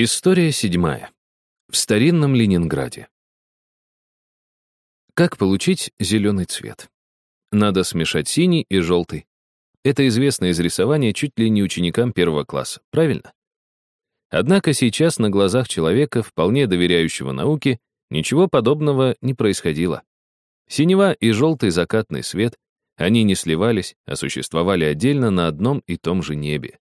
История седьмая. В старинном Ленинграде. Как получить зеленый цвет? Надо смешать синий и желтый. Это известно из рисования чуть ли не ученикам первого класса, правильно? Однако сейчас на глазах человека, вполне доверяющего науке, ничего подобного не происходило. Синева и желтый закатный свет, они не сливались, а существовали отдельно на одном и том же небе.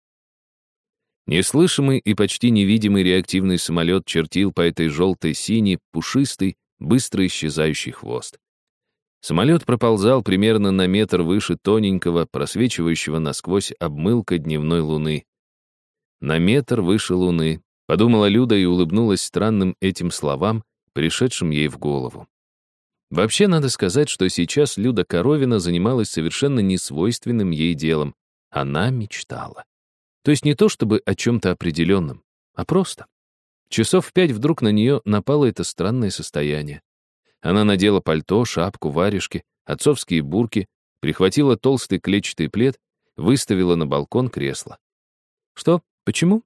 Неслышимый и почти невидимый реактивный самолет чертил по этой желтой синей пушистый, быстро исчезающий хвост. Самолет проползал примерно на метр выше тоненького, просвечивающего насквозь обмылка дневной луны. На метр выше луны, подумала Люда и улыбнулась странным этим словам, пришедшим ей в голову. Вообще, надо сказать, что сейчас Люда Коровина занималась совершенно несвойственным ей делом. Она мечтала. То есть не то чтобы о чем-то определенном, а просто. Часов в пять вдруг на нее напало это странное состояние. Она надела пальто, шапку, варежки, отцовские бурки, прихватила толстый клетчатый плед, выставила на балкон кресло. Что? Почему?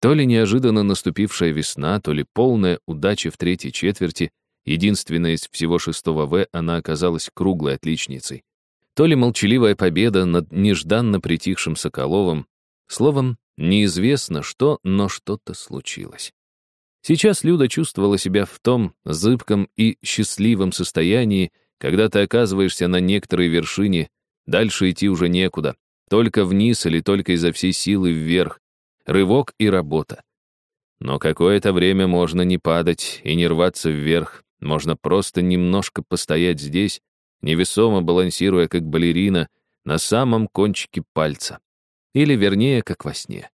То ли неожиданно наступившая весна, то ли полная удача в третьей четверти, единственная из всего шестого В, она оказалась круглой отличницей. То ли молчаливая победа над нежданно притихшим Соколовым, Словом, неизвестно что, но что-то случилось. Сейчас Люда чувствовала себя в том зыбком и счастливом состоянии, когда ты оказываешься на некоторой вершине, дальше идти уже некуда, только вниз или только изо всей силы вверх, рывок и работа. Но какое-то время можно не падать и не рваться вверх, можно просто немножко постоять здесь, невесомо балансируя как балерина на самом кончике пальца. Или, вернее, как во сне.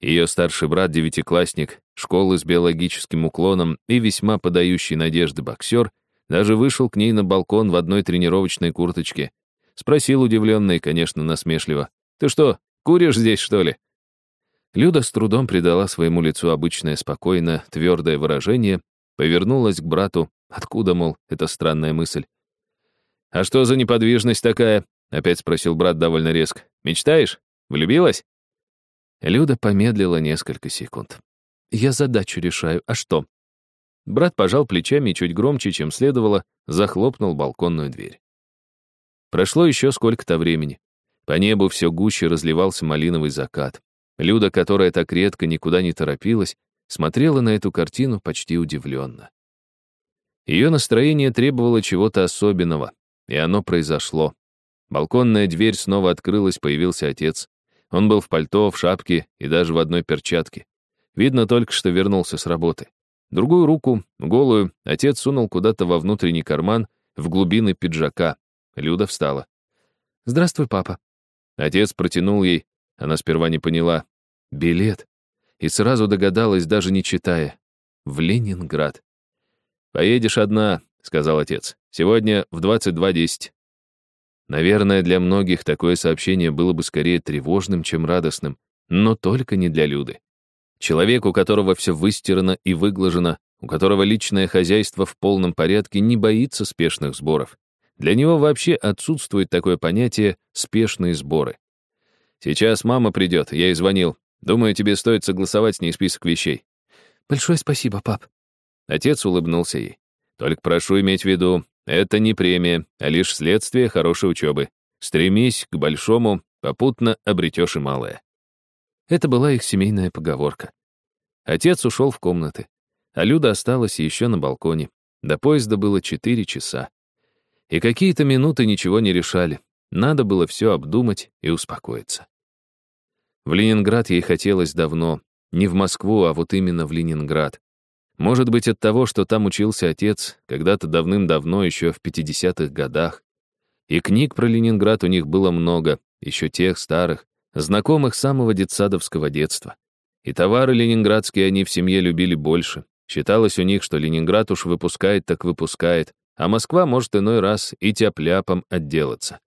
Ее старший брат, девятиклассник, школы с биологическим уклоном и весьма подающий надежды боксер, даже вышел к ней на балкон в одной тренировочной курточке. Спросил удивленно и, конечно, насмешливо. «Ты что, куришь здесь, что ли?» Люда с трудом придала своему лицу обычное спокойно твердое выражение, повернулась к брату. Откуда, мол, эта странная мысль? «А что за неподвижность такая?» — опять спросил брат довольно резко. «Мечтаешь? Влюбилась?» Люда помедлила несколько секунд. «Я задачу решаю, а что?» Брат пожал плечами и чуть громче, чем следовало, захлопнул балконную дверь. Прошло еще сколько-то времени. По небу все гуще разливался малиновый закат. Люда, которая так редко никуда не торопилась, смотрела на эту картину почти удивленно. Ее настроение требовало чего-то особенного, и оно произошло. Балконная дверь снова открылась, появился отец. Он был в пальто, в шапке и даже в одной перчатке. Видно только, что вернулся с работы. Другую руку, голую, отец сунул куда-то во внутренний карман, в глубины пиджака. Люда встала. «Здравствуй, папа». Отец протянул ей, она сперва не поняла, билет. И сразу догадалась, даже не читая. В Ленинград. «Поедешь одна», — сказал отец. «Сегодня в 22.10». Наверное, для многих такое сообщение было бы скорее тревожным, чем радостным, но только не для Люды. Человек, у которого все выстирано и выглажено, у которого личное хозяйство в полном порядке, не боится спешных сборов. Для него вообще отсутствует такое понятие «спешные сборы». «Сейчас мама придет, я ей звонил. Думаю, тебе стоит согласовать с ней список вещей». «Большое спасибо, пап». Отец улыбнулся ей. «Только прошу иметь в виду, это не премия, а лишь следствие хорошей учебы. Стремись к большому, попутно обретешь и малое. Это была их семейная поговорка. Отец ушел в комнаты, а Люда осталась еще на балконе. До поезда было четыре часа. И какие-то минуты ничего не решали. Надо было все обдумать и успокоиться. В Ленинград ей хотелось давно. Не в Москву, а вот именно в Ленинград. Может быть, от того, что там учился отец, когда-то давным-давно, еще в 50-х годах. И книг про Ленинград у них было много, еще тех старых, знакомых самого детсадовского детства. И товары ленинградские они в семье любили больше. Считалось у них, что Ленинград уж выпускает, так выпускает, а Москва может иной раз и тяп-ляпом отделаться.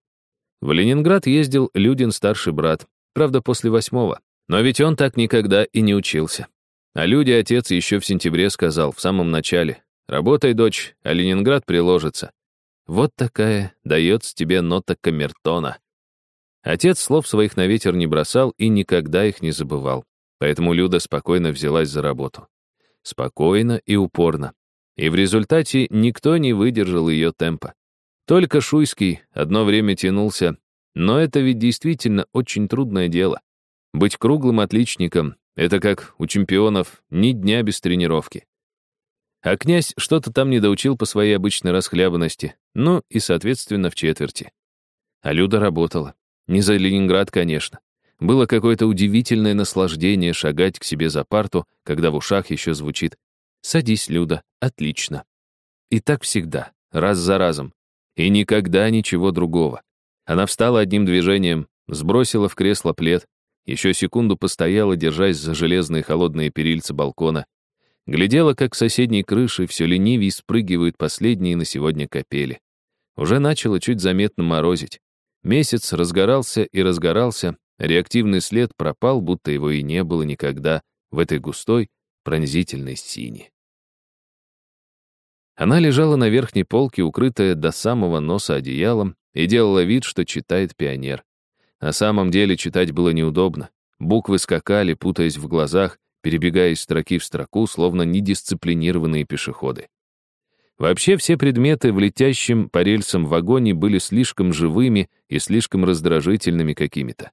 В Ленинград ездил Людин старший брат, правда, после восьмого. Но ведь он так никогда и не учился. А люди отец еще в сентябре сказал, в самом начале. «Работай, дочь, а Ленинград приложится». Вот такая дается тебе нота камертона. Отец слов своих на ветер не бросал и никогда их не забывал. поэтому Люда спокойно взялась за работу. Спокойно и упорно. И в результате никто не выдержал ее темпа. Только Шуйский одно время тянулся, но это ведь действительно очень трудное дело. Быть круглым отличником — это как у чемпионов ни дня без тренировки. А князь что-то там не доучил по своей обычной расхлябанности, ну и, соответственно, в четверти. А Люда работала. Не за Ленинград, конечно. Было какое-то удивительное наслаждение шагать к себе за парту, когда в ушах еще звучит «Садись, Люда, отлично». И так всегда, раз за разом. И никогда ничего другого. Она встала одним движением, сбросила в кресло плед, еще секунду постояла, держась за железные холодные перильца балкона, глядела, как с соседней крыши все ленивее спрыгивают последние на сегодня капели. Уже начало чуть заметно морозить. Месяц разгорался и разгорался, реактивный след пропал, будто его и не было никогда в этой густой, пронзительной сине. Она лежала на верхней полке, укрытая до самого носа одеялом, и делала вид, что читает пионер. На самом деле читать было неудобно. Буквы скакали, путаясь в глазах, перебегая из строки в строку, словно недисциплинированные пешеходы. Вообще все предметы в летящем по рельсам вагоне были слишком живыми и слишком раздражительными какими-то.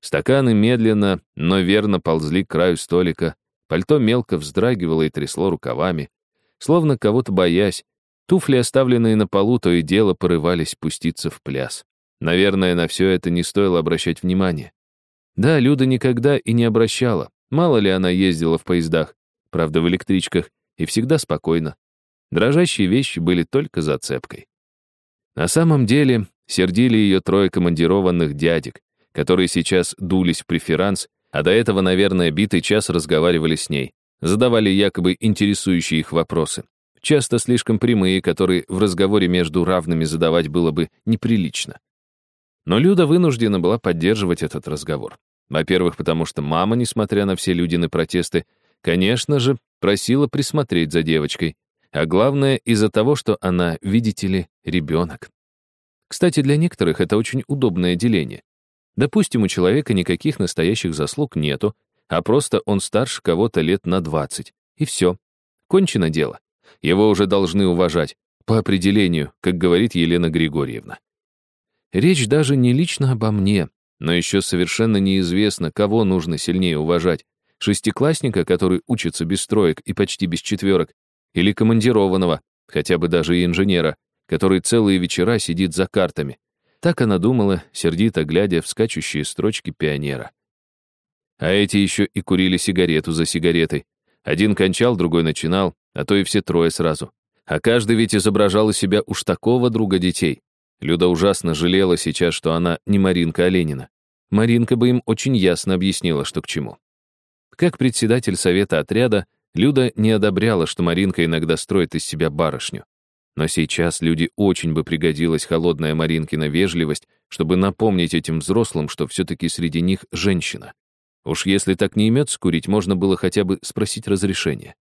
Стаканы медленно, но верно ползли к краю столика, пальто мелко вздрагивало и трясло рукавами, словно кого-то боясь, туфли, оставленные на полу, то и дело порывались пуститься в пляс. Наверное, на все это не стоило обращать внимания. Да, Люда никогда и не обращала, мало ли она ездила в поездах, правда, в электричках, и всегда спокойно. Дрожащие вещи были только зацепкой. На самом деле, сердили ее трое командированных дядек, которые сейчас дулись в преферанс, а до этого, наверное, битый час разговаривали с ней, задавали якобы интересующие их вопросы. Часто слишком прямые, которые в разговоре между равными задавать было бы неприлично. Но Люда вынуждена была поддерживать этот разговор. Во-первых, потому что мама, несмотря на все Людины протесты, конечно же, просила присмотреть за девочкой, а главное из-за того, что она, видите ли, ребенок. Кстати, для некоторых это очень удобное деление. Допустим, у человека никаких настоящих заслуг нету, а просто он старше кого-то лет на 20. И все. Кончено дело. Его уже должны уважать. По определению, как говорит Елена Григорьевна. Речь даже не лично обо мне, но еще совершенно неизвестно, кого нужно сильнее уважать. Шестиклассника, который учится без троек и почти без четверок, или командированного, хотя бы даже и инженера, который целые вечера сидит за картами. Так она думала, сердито глядя в скачущие строчки пионера. А эти еще и курили сигарету за сигаретой. Один кончал, другой начинал, а то и все трое сразу. А каждый ведь изображал из себя уж такого друга детей. Люда ужасно жалела сейчас, что она не Маринка, а Ленина. Маринка бы им очень ясно объяснила, что к чему. Как председатель совета отряда, Люда не одобряла, что Маринка иногда строит из себя барышню. Но сейчас люди очень бы пригодилась холодная Маринкина вежливость, чтобы напомнить этим взрослым, что все-таки среди них женщина. Уж если так не имется курить, можно было хотя бы спросить разрешения.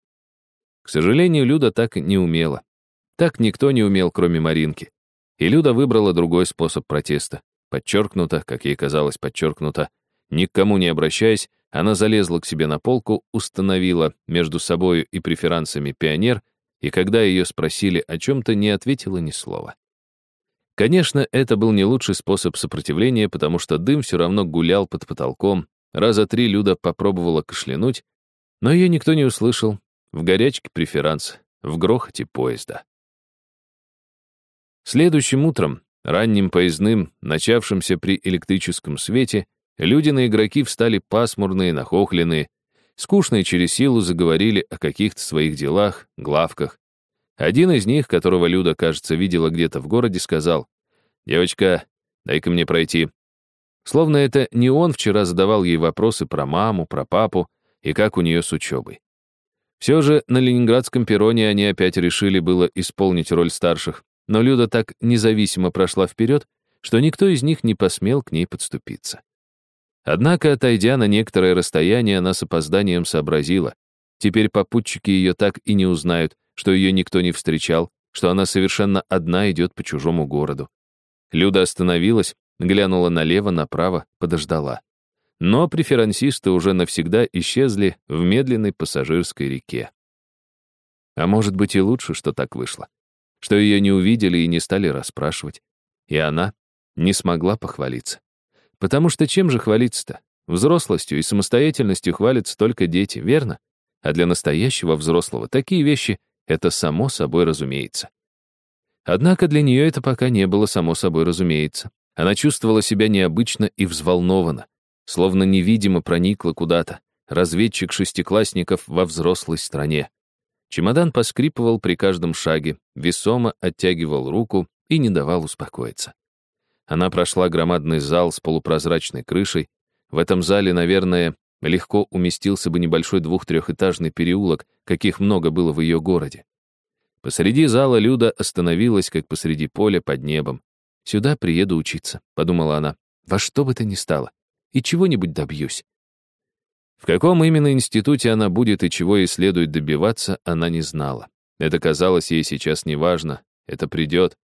К сожалению, Люда так не умела. Так никто не умел, кроме Маринки. И Люда выбрала другой способ протеста. Подчеркнуто, как ей казалось подчеркнуто, ни к кому не обращаясь, она залезла к себе на полку, установила между собою и преферансами пионер, и когда ее спросили о чем-то, не ответила ни слова. Конечно, это был не лучший способ сопротивления, потому что дым все равно гулял под потолком. Раза три Люда попробовала кашлянуть, но ее никто не услышал. В горячке преферанс, в грохоте поезда. Следующим утром, ранним поездным, начавшимся при электрическом свете, Люди на игроки встали пасмурные, нахохленные, скучные через силу заговорили о каких-то своих делах, главках. Один из них, которого Люда, кажется, видела где-то в городе, сказал, «Девочка, дай-ка мне пройти». Словно это не он вчера задавал ей вопросы про маму, про папу и как у нее с учебой. Все же на ленинградском перроне они опять решили было исполнить роль старших, но Люда так независимо прошла вперед, что никто из них не посмел к ней подступиться. Однако, отойдя на некоторое расстояние, она с опозданием сообразила. Теперь попутчики ее так и не узнают, что ее никто не встречал, что она совершенно одна идет по чужому городу. Люда остановилась, глянула налево, направо, подождала. Но преферансисты уже навсегда исчезли в медленной пассажирской реке. А может быть и лучше, что так вышло. Что ее не увидели и не стали расспрашивать. И она не смогла похвалиться. Потому что чем же хвалиться-то? Взрослостью и самостоятельностью хвалятся только дети, верно? А для настоящего взрослого такие вещи — это само собой разумеется. Однако для нее это пока не было само собой разумеется. Она чувствовала себя необычно и взволнованно, словно невидимо проникла куда-то, разведчик шестиклассников во взрослой стране. Чемодан поскрипывал при каждом шаге, весомо оттягивал руку и не давал успокоиться. Она прошла громадный зал с полупрозрачной крышей. В этом зале, наверное, легко уместился бы небольшой двух-трехэтажный переулок, каких много было в ее городе. Посреди зала Люда остановилась, как посреди поля под небом. «Сюда приеду учиться», — подумала она, — «во что бы то ни стало, и чего-нибудь добьюсь». В каком именно институте она будет и чего ей следует добиваться, она не знала. Это казалось ей сейчас неважно, это придет.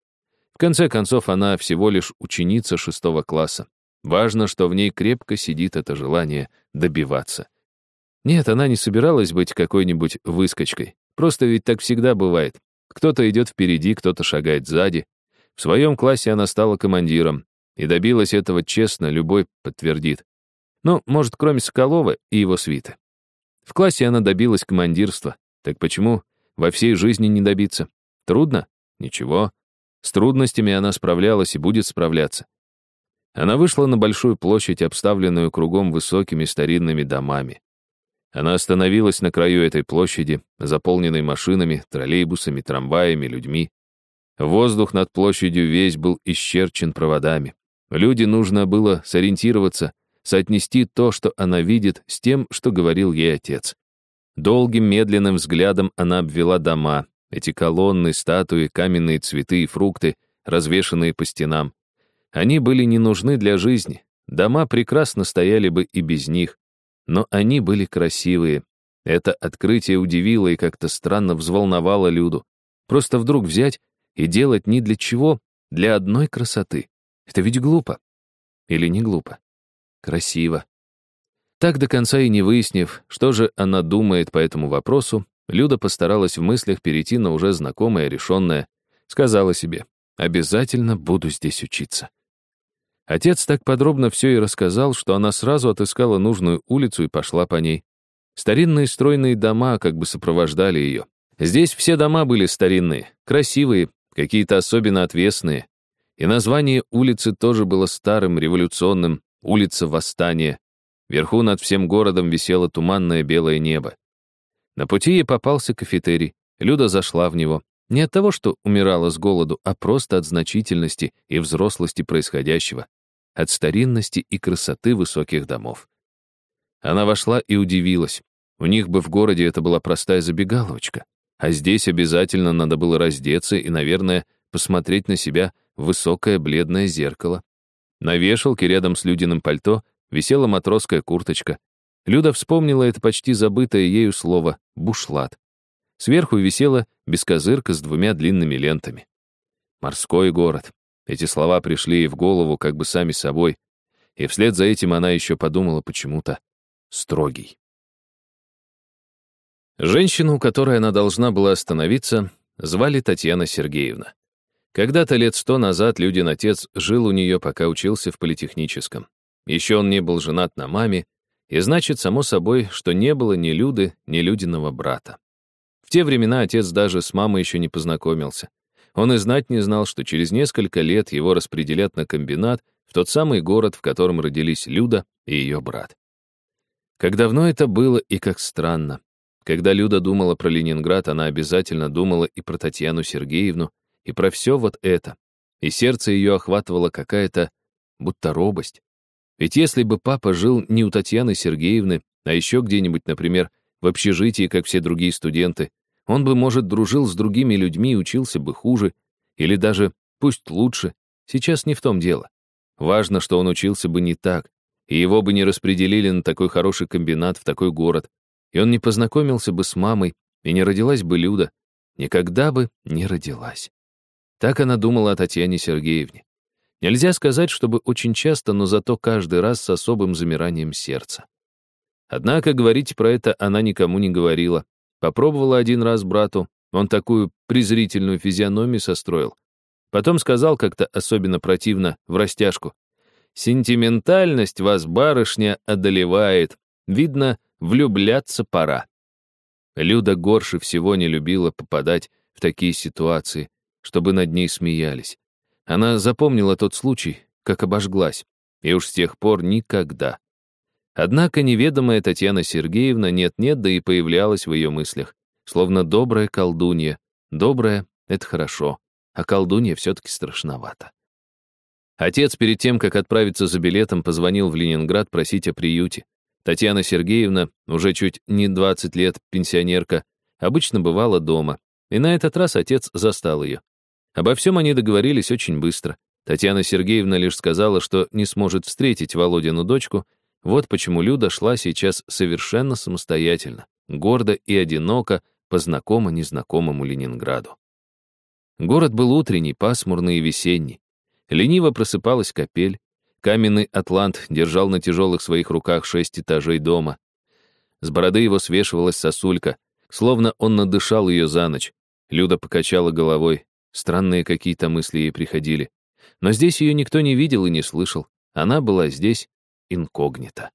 В конце концов, она всего лишь ученица шестого класса. Важно, что в ней крепко сидит это желание добиваться. Нет, она не собиралась быть какой-нибудь выскочкой. Просто ведь так всегда бывает. Кто-то идет впереди, кто-то шагает сзади. В своем классе она стала командиром. И добилась этого честно, любой подтвердит. Ну, может, кроме Соколова и его свиты. В классе она добилась командирства. Так почему во всей жизни не добиться? Трудно? Ничего. С трудностями она справлялась и будет справляться. Она вышла на большую площадь, обставленную кругом высокими старинными домами. Она остановилась на краю этой площади, заполненной машинами, троллейбусами, трамваями, людьми. Воздух над площадью весь был исчерчен проводами. Люди нужно было сориентироваться, соотнести то, что она видит, с тем, что говорил ей отец. Долгим медленным взглядом она обвела дома, эти колонны, статуи, каменные цветы и фрукты, развешанные по стенам. Они были не нужны для жизни. Дома прекрасно стояли бы и без них. Но они были красивые. Это открытие удивило и как-то странно взволновало Люду. Просто вдруг взять и делать ни для чего, для одной красоты. Это ведь глупо. Или не глупо? Красиво. Так до конца и не выяснив, что же она думает по этому вопросу, Люда постаралась в мыслях перейти на уже знакомое, решенное. Сказала себе, обязательно буду здесь учиться. Отец так подробно все и рассказал, что она сразу отыскала нужную улицу и пошла по ней. Старинные стройные дома как бы сопровождали ее. Здесь все дома были старинные, красивые, какие-то особенно отвесные. И название улицы тоже было старым, революционным, улица Восстания. Вверху над всем городом висело туманное белое небо. На пути ей попался кафетерий. Люда зашла в него. Не от того, что умирала с голоду, а просто от значительности и взрослости происходящего, от старинности и красоты высоких домов. Она вошла и удивилась. У них бы в городе это была простая забегаловочка, а здесь обязательно надо было раздеться и, наверное, посмотреть на себя в высокое бледное зеркало, на вешалке рядом с Людиным пальто висела матросская курточка. Люда вспомнила это почти забытое ею слово «бушлат». Сверху висела бескозырка с двумя длинными лентами. Морской город. Эти слова пришли ей в голову как бы сами собой, и вслед за этим она еще подумала почему-то «строгий». Женщину, у которой она должна была остановиться, звали Татьяна Сергеевна. Когда-то лет сто назад Людин отец жил у нее, пока учился в политехническом. Еще он не был женат на маме, и значит, само собой, что не было ни Люды, ни Людиного брата. В те времена отец даже с мамой еще не познакомился. Он и знать не знал, что через несколько лет его распределят на комбинат в тот самый город, в котором родились Люда и ее брат. Как давно это было и как странно. Когда Люда думала про Ленинград, она обязательно думала и про Татьяну Сергеевну, и про все вот это. И сердце ее охватывало какая-то будто робость. Ведь если бы папа жил не у Татьяны Сергеевны, а еще где-нибудь, например, в общежитии, как все другие студенты, он бы, может, дружил с другими людьми учился бы хуже, или даже, пусть лучше, сейчас не в том дело. Важно, что он учился бы не так, и его бы не распределили на такой хороший комбинат в такой город, и он не познакомился бы с мамой, и не родилась бы Люда, никогда бы не родилась. Так она думала о Татьяне Сергеевне. Нельзя сказать, чтобы очень часто, но зато каждый раз с особым замиранием сердца. Однако говорить про это она никому не говорила. Попробовала один раз брату, он такую презрительную физиономию состроил. Потом сказал как-то особенно противно, в растяжку. «Сентиментальность вас, барышня, одолевает. Видно, влюбляться пора». Люда горше всего не любила попадать в такие ситуации, чтобы над ней смеялись. Она запомнила тот случай, как обожглась, и уж с тех пор никогда. Однако неведомая Татьяна Сергеевна нет-нет, да и появлялась в ее мыслях, словно добрая колдунья. Добрая — это хорошо, а колдунья все-таки страшновато. Отец перед тем, как отправиться за билетом, позвонил в Ленинград просить о приюте. Татьяна Сергеевна, уже чуть не 20 лет, пенсионерка, обычно бывала дома, и на этот раз отец застал ее. Обо всем они договорились очень быстро. Татьяна Сергеевна лишь сказала, что не сможет встретить Володину дочку, вот почему Люда шла сейчас совершенно самостоятельно, гордо и одиноко по знакомо-незнакомому Ленинграду. Город был утренний, пасмурный и весенний. Лениво просыпалась капель, каменный атлант держал на тяжелых своих руках шесть этажей дома. С бороды его свешивалась сосулька, словно он надышал ее за ночь. Люда покачала головой, Странные какие-то мысли ей приходили. Но здесь ее никто не видел и не слышал. Она была здесь инкогнито.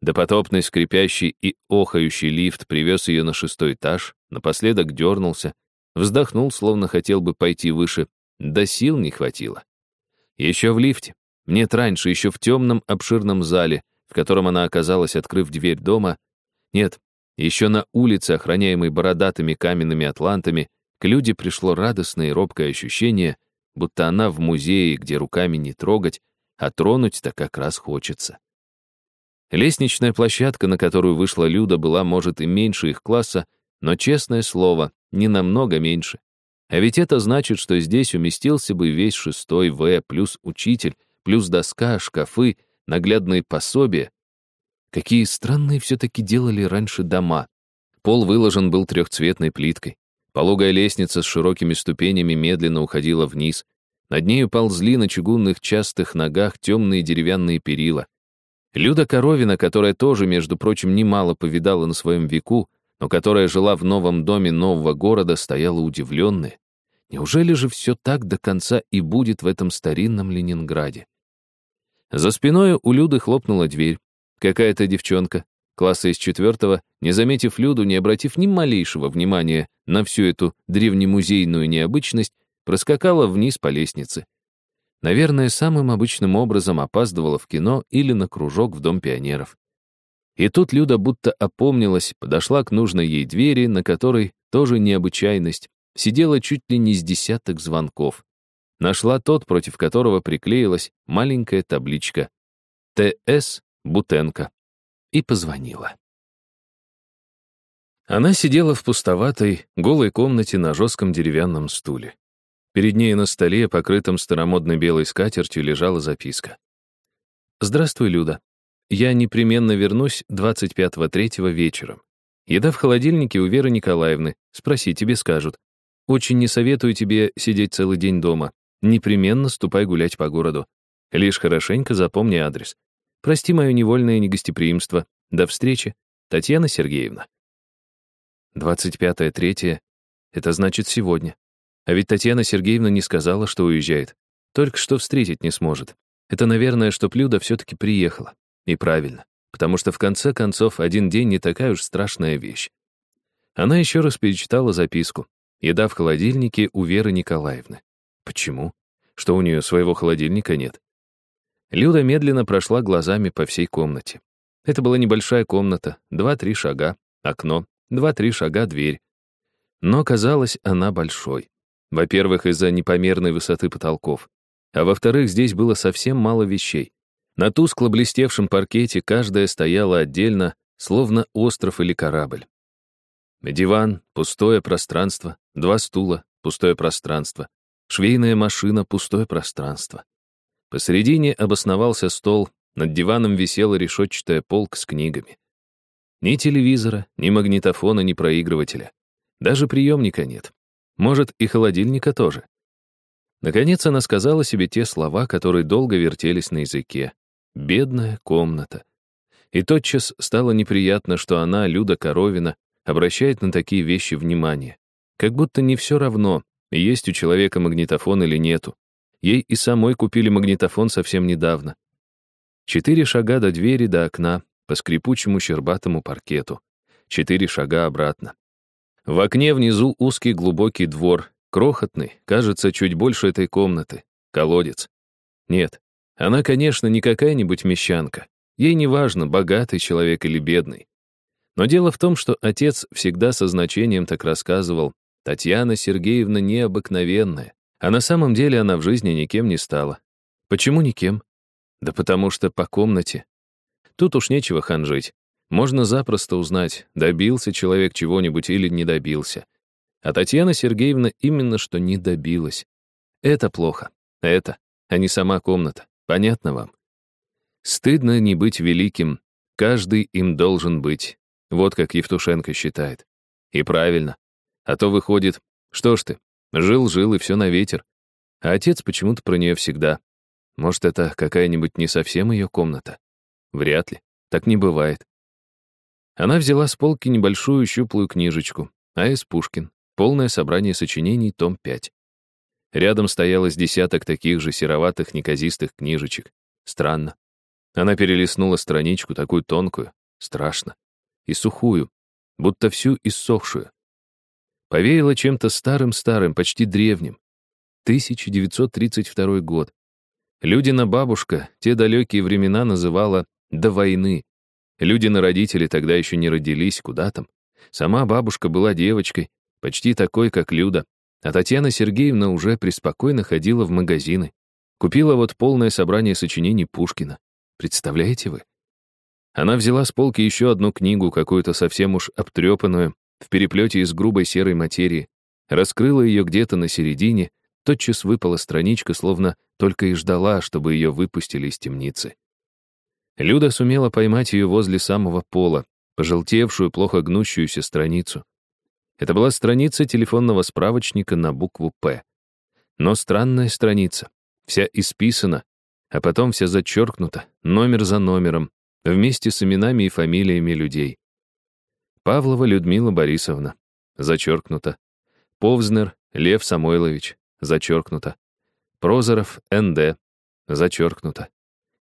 Допотопный скрипящий и охающий лифт привез ее на шестой этаж, напоследок дернулся, вздохнул, словно хотел бы пойти выше, да сил не хватило. Еще в лифте, нет раньше, еще в темном обширном зале, в котором она оказалась, открыв дверь дома, нет, еще на улице, охраняемой бородатыми каменными атлантами, к Люде пришло радостное и робкое ощущение, будто она в музее, где руками не трогать, а тронуть-то как раз хочется. Лестничная площадка, на которую вышла Люда, была, может, и меньше их класса, но, честное слово, не намного меньше. А ведь это значит, что здесь уместился бы весь шестой В, плюс учитель, плюс доска, шкафы, наглядные пособия. Какие странные все-таки делали раньше дома. Пол выложен был трехцветной плиткой. Пологая лестница с широкими ступенями медленно уходила вниз. Над нею ползли на чугунных частых ногах темные деревянные перила. Люда Коровина, которая тоже, между прочим, немало повидала на своем веку, но которая жила в новом доме нового города, стояла удивленная. Неужели же все так до конца и будет в этом старинном Ленинграде? За спиной у Люды хлопнула дверь. Какая-то девчонка, класса из четвертого, не заметив Люду, не обратив ни малейшего внимания на всю эту древнемузейную необычность, проскакала вниз по лестнице. Наверное, самым обычным образом опаздывала в кино или на кружок в Дом пионеров. И тут Люда будто опомнилась, подошла к нужной ей двери, на которой тоже необычайность, сидела чуть ли не с десяток звонков. Нашла тот, против которого приклеилась маленькая табличка «ТС Бутенко» и позвонила. Она сидела в пустоватой, голой комнате на жестком деревянном стуле. Перед ней на столе, покрытом старомодной белой скатертью, лежала записка. «Здравствуй, Люда. Я непременно вернусь 25-3 вечером. Еда в холодильнике у Веры Николаевны. Спроси, тебе скажут. Очень не советую тебе сидеть целый день дома. Непременно ступай гулять по городу. Лишь хорошенько запомни адрес. Прости мое невольное негостеприимство. До встречи, Татьяна Сергеевна. 25-3 — это значит сегодня. А ведь Татьяна Сергеевна не сказала, что уезжает. Только что встретить не сможет. Это, наверное, что Плюда все-таки приехала. И правильно, потому что в конце концов один день не такая уж страшная вещь. Она еще раз перечитала записку. Еда в холодильнике у Веры Николаевны. Почему? Что у нее своего холодильника нет? Люда медленно прошла глазами по всей комнате. Это была небольшая комната, два-три шага, окно, два-три шага дверь. Но казалась она большой. Во-первых, из-за непомерной высоты потолков. А во-вторых, здесь было совсем мало вещей. На тускло блестевшем паркете каждая стояла отдельно, словно остров или корабль. Диван, пустое пространство, два стула, пустое пространство, швейная машина, пустое пространство. Посередине обосновался стол, над диваном висела решетчатая полка с книгами. Ни телевизора, ни магнитофона, ни проигрывателя. Даже приемника нет. Может, и холодильника тоже. Наконец она сказала себе те слова, которые долго вертелись на языке. «Бедная комната». И тотчас стало неприятно, что она, Люда Коровина, обращает на такие вещи внимание. Как будто не все равно, есть у человека магнитофон или нету. Ей и самой купили магнитофон совсем недавно. Четыре шага до двери, до окна, по скрипучему щербатому паркету. Четыре шага обратно. В окне внизу узкий глубокий двор, крохотный, кажется, чуть больше этой комнаты. Колодец. Нет, она, конечно, не какая-нибудь мещанка. Ей не важно, богатый человек или бедный. Но дело в том, что отец всегда со значением так рассказывал, Татьяна Сергеевна необыкновенная, а на самом деле она в жизни никем не стала. Почему никем? Да потому что по комнате. Тут уж нечего ханжить. Можно запросто узнать, добился человек чего-нибудь или не добился. А Татьяна Сергеевна именно что не добилась. Это плохо. Это, а не сама комната. Понятно вам? Стыдно не быть великим. Каждый им должен быть. Вот как Евтушенко считает. И правильно. А то выходит, что ж ты, жил-жил и все на ветер. А отец почему-то про нее всегда. Может, это какая-нибудь не совсем ее комната? Вряд ли. Так не бывает. Она взяла с полки небольшую щуплую книжечку. А.С. Пушкин. Полное собрание сочинений, том 5. Рядом стояло с десяток таких же сероватых неказистых книжечек. Странно. Она перелистнула страничку, такую тонкую, страшно, и сухую, будто всю иссохшую. Повеяло чем-то старым-старым, почти древним. 1932 год. Людина бабушка те далекие времена называла «до войны». Людины родители тогда еще не родились, куда там. Сама бабушка была девочкой, почти такой, как Люда, а Татьяна Сергеевна уже преспокойно ходила в магазины. Купила вот полное собрание сочинений Пушкина. Представляете вы? Она взяла с полки еще одну книгу, какую-то совсем уж обтрепанную, в переплете из грубой серой материи, раскрыла ее где-то на середине, тотчас выпала страничка, словно только и ждала, чтобы ее выпустили из темницы. Люда сумела поймать ее возле самого пола, пожелтевшую, плохо гнущуюся страницу. Это была страница телефонного справочника на букву «П». Но странная страница, вся исписана, а потом вся зачеркнута, номер за номером, вместе с именами и фамилиями людей. Павлова Людмила Борисовна, зачеркнуто. Повзнер Лев Самойлович, зачеркнуто. Прозоров Н.Д., зачеркнуто.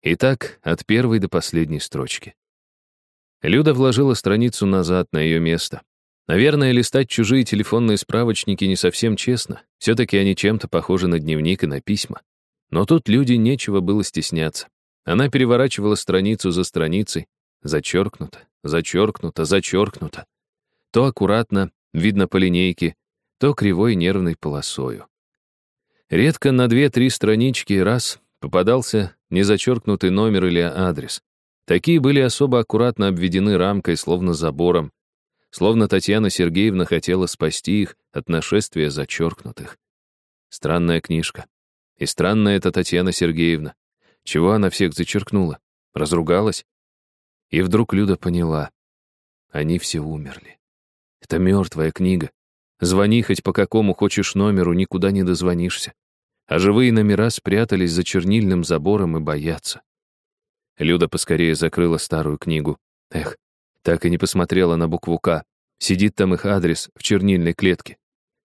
И так от первой до последней строчки. Люда вложила страницу назад на ее место. Наверное, листать чужие телефонные справочники не совсем честно. Все-таки они чем-то похожи на дневник и на письма. Но тут люди нечего было стесняться. Она переворачивала страницу за страницей, зачеркнуто, зачеркнуто, зачеркнуто. То аккуратно, видно по линейке, то кривой нервной полосою. Редко на две-три странички раз попадался незачеркнутый номер или адрес. Такие были особо аккуратно обведены рамкой, словно забором, словно Татьяна Сергеевна хотела спасти их от нашествия зачеркнутых. Странная книжка. И странная эта Татьяна Сергеевна. Чего она всех зачеркнула? Разругалась? И вдруг Люда поняла. Они все умерли. Это мертвая книга. Звони хоть по какому хочешь номеру, никуда не дозвонишься. А живые номера спрятались за чернильным забором и боятся. Люда поскорее закрыла старую книгу. Эх, так и не посмотрела на букву «К». Сидит там их адрес в чернильной клетке.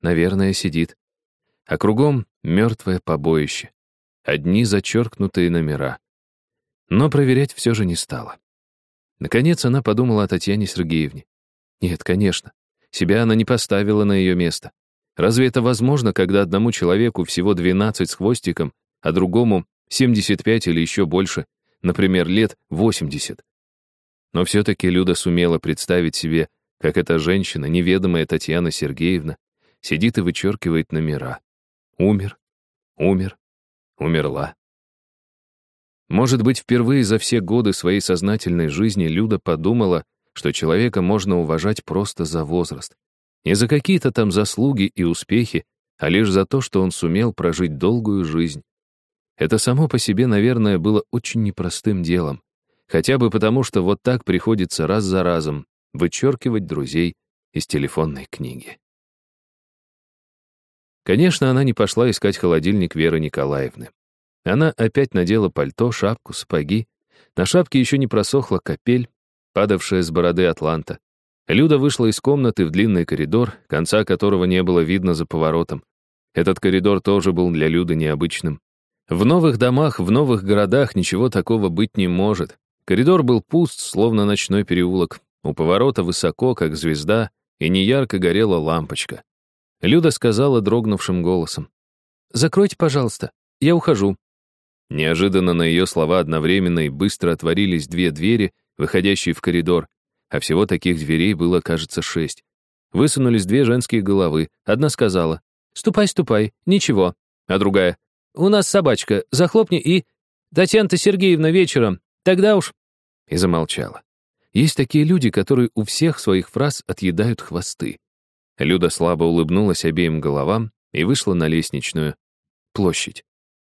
Наверное, сидит а кругом мертвое побоище. Одни зачеркнутые номера. Но проверять все же не стала. Наконец она подумала о Татьяне Сергеевне. Нет, конечно, себя она не поставила на ее место. Разве это возможно, когда одному человеку всего 12 с хвостиком, а другому 75 или еще больше, например, лет 80? Но все-таки Люда сумела представить себе, как эта женщина, неведомая Татьяна Сергеевна, сидит и вычеркивает номера. Умер, умер, умерла. Может быть, впервые за все годы своей сознательной жизни Люда подумала, что человека можно уважать просто за возраст. Не за какие-то там заслуги и успехи, а лишь за то, что он сумел прожить долгую жизнь. Это само по себе, наверное, было очень непростым делом. Хотя бы потому, что вот так приходится раз за разом вычеркивать друзей из телефонной книги. Конечно, она не пошла искать холодильник Веры Николаевны. Она опять надела пальто, шапку, сапоги. На шапке еще не просохла капель, падавшая с бороды Атланта. Люда вышла из комнаты в длинный коридор, конца которого не было видно за поворотом. Этот коридор тоже был для Люды необычным. В новых домах, в новых городах ничего такого быть не может. Коридор был пуст, словно ночной переулок. У поворота высоко, как звезда, и неярко горела лампочка. Люда сказала дрогнувшим голосом. «Закройте, пожалуйста, я ухожу». Неожиданно на ее слова одновременно и быстро отворились две двери, выходящие в коридор, а всего таких дверей было, кажется, шесть. Высунулись две женские головы. Одна сказала «Ступай, ступай, ничего», а другая «У нас собачка, захлопни и...» «Татьяна Сергеевна вечером, тогда уж...» И замолчала. Есть такие люди, которые у всех своих фраз отъедают хвосты. Люда слабо улыбнулась обеим головам и вышла на лестничную площадь.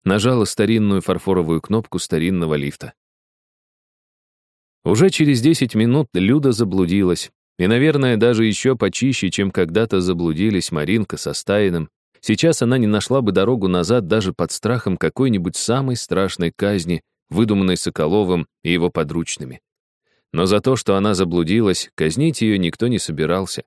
Нажала старинную фарфоровую кнопку старинного лифта. Уже через 10 минут Люда заблудилась, и, наверное, даже еще почище, чем когда-то заблудились Маринка со Стаиным. Сейчас она не нашла бы дорогу назад даже под страхом какой-нибудь самой страшной казни, выдуманной Соколовым и его подручными. Но за то, что она заблудилась, казнить ее никто не собирался.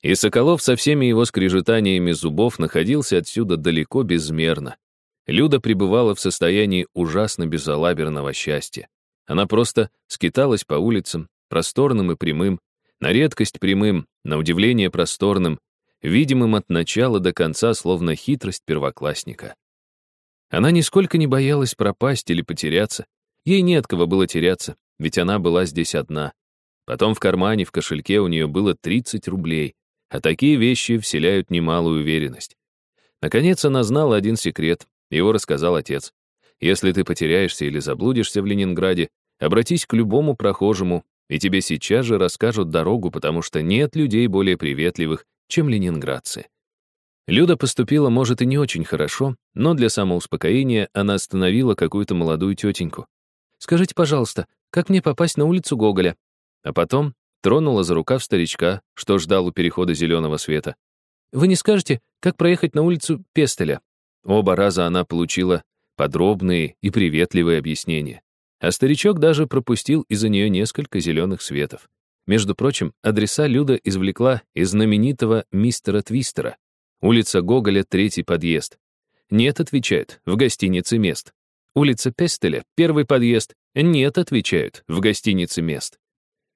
И Соколов со всеми его скрежетаниями зубов находился отсюда далеко безмерно. Люда пребывала в состоянии ужасно безалаберного счастья. Она просто скиталась по улицам, просторным и прямым, на редкость прямым, на удивление просторным, видимым от начала до конца, словно хитрость первоклассника. Она нисколько не боялась пропасть или потеряться. Ей не от кого было теряться, ведь она была здесь одна. Потом в кармане, в кошельке у нее было 30 рублей, а такие вещи вселяют немалую уверенность. Наконец она знала один секрет, его рассказал отец. Если ты потеряешься или заблудишься в Ленинграде, обратись к любому прохожему, и тебе сейчас же расскажут дорогу, потому что нет людей более приветливых, чем ленинградцы. Люда поступила, может, и не очень хорошо, но для самоуспокоения она остановила какую-то молодую тетеньку. «Скажите, пожалуйста, как мне попасть на улицу Гоголя?» А потом тронула за рукав старичка, что ждал у перехода зеленого света. «Вы не скажете, как проехать на улицу Пестеля?» Оба раза она получила подробные и приветливые объяснения. А старичок даже пропустил из-за нее несколько зеленых светов. Между прочим, адреса Люда извлекла из знаменитого мистера Твистера. Улица Гоголя, третий подъезд. Нет, отвечают, в гостинице мест. Улица Пестеля, первый подъезд. Нет, отвечают, в гостинице мест.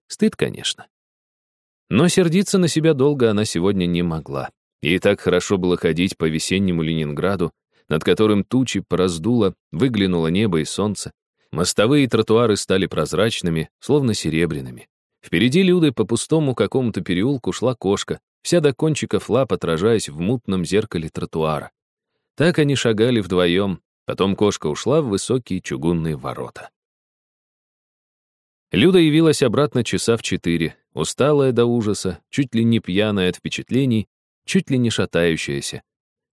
Стыд, конечно. Но сердиться на себя долго она сегодня не могла. Ей так хорошо было ходить по весеннему Ленинграду, над которым тучи пораздуло, выглянуло небо и солнце. Мостовые и тротуары стали прозрачными, словно серебряными. Впереди Люды по пустому какому-то переулку шла кошка, вся до кончиков лап отражаясь в мутном зеркале тротуара. Так они шагали вдвоем, потом кошка ушла в высокие чугунные ворота. Люда явилась обратно часа в четыре, усталая до ужаса, чуть ли не пьяная от впечатлений, чуть ли не шатающаяся.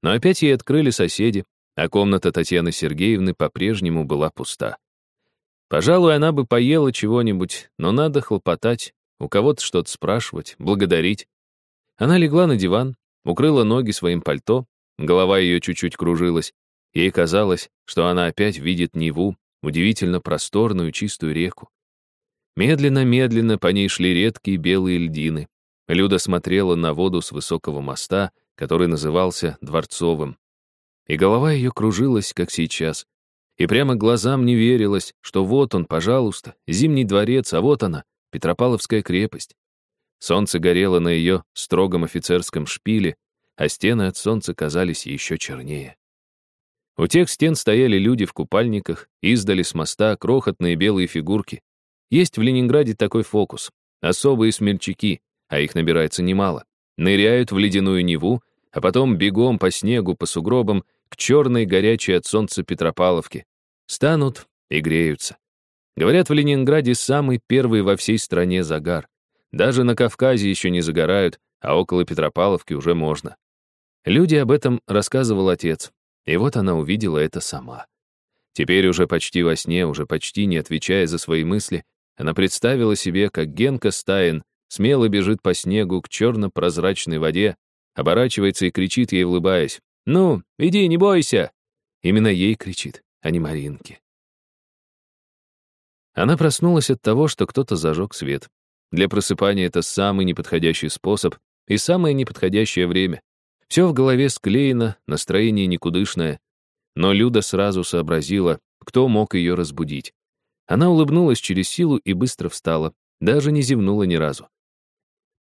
Но опять ей открыли соседи, а комната Татьяны Сергеевны по-прежнему была пуста. Пожалуй, она бы поела чего-нибудь, но надо хлопотать, у кого-то что-то спрашивать, благодарить. Она легла на диван, укрыла ноги своим пальто, голова ее чуть-чуть кружилась. Ей казалось, что она опять видит Неву, удивительно просторную чистую реку. Медленно-медленно по ней шли редкие белые льдины. Люда смотрела на воду с высокого моста, который назывался Дворцовым. И голова ее кружилась, как сейчас, и прямо глазам не верилось, что вот он, пожалуйста, Зимний дворец, а вот она, Петропавловская крепость. Солнце горело на ее строгом офицерском шпиле, а стены от солнца казались еще чернее. У тех стен стояли люди в купальниках, издали с моста крохотные белые фигурки. Есть в Ленинграде такой фокус. Особые смельчаки, а их набирается немало, ныряют в ледяную Неву, а потом бегом по снегу, по сугробам к черной горячей от солнца Петропавловке. Станут и греются. Говорят, в Ленинграде самый первый во всей стране загар. Даже на Кавказе еще не загорают, а около Петропавловки уже можно. Люди об этом рассказывал отец, и вот она увидела это сама. Теперь уже почти во сне, уже почти не отвечая за свои мысли, она представила себе, как Генка Стаин смело бежит по снегу к черно-прозрачной воде, оборачивается и кричит ей, улыбаясь, Ну, иди, не бойся!» Именно ей кричит, а не Маринке. Она проснулась от того, что кто-то зажег свет. Для просыпания это самый неподходящий способ и самое неподходящее время. Все в голове склеено, настроение никудышное. Но Люда сразу сообразила, кто мог ее разбудить. Она улыбнулась через силу и быстро встала, даже не зевнула ни разу.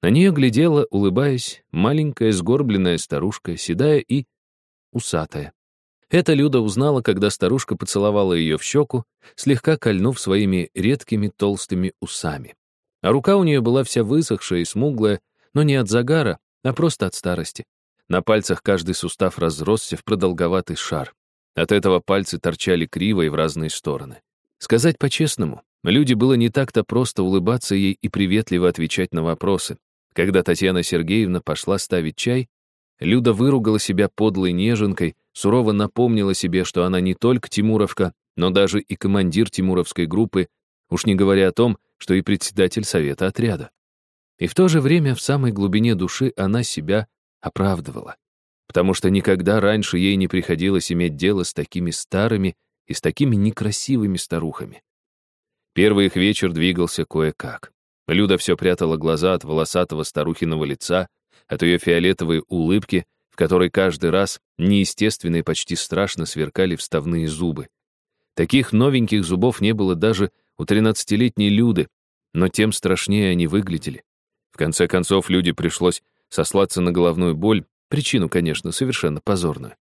На нее глядела, улыбаясь, маленькая сгорбленная старушка, седая и усатая. Это Люда узнала, когда старушка поцеловала ее в щеку, слегка кольнув своими редкими толстыми усами. А рука у нее была вся высохшая и смуглая, но не от загара, а просто от старости. На пальцах каждый сустав разросся в продолговатый шар. От этого пальцы торчали криво и в разные стороны. Сказать по-честному, люди было не так-то просто улыбаться ей и приветливо отвечать на вопросы. Когда Татьяна Сергеевна пошла ставить чай, Люда выругала себя подлой неженкой, сурово напомнила себе, что она не только Тимуровка, но даже и командир Тимуровской группы, уж не говоря о том, что и председатель совета отряда. И в то же время в самой глубине души она себя оправдывала, потому что никогда раньше ей не приходилось иметь дело с такими старыми и с такими некрасивыми старухами. Первый их вечер двигался кое-как. Люда все прятала глаза от волосатого старухиного лица, от ее фиолетовой улыбки, в которой каждый раз неестественно и почти страшно сверкали вставные зубы. Таких новеньких зубов не было даже у тринадцатилетней Люды, но тем страшнее они выглядели. В конце концов, Люде пришлось сослаться на головную боль, причину, конечно, совершенно позорную.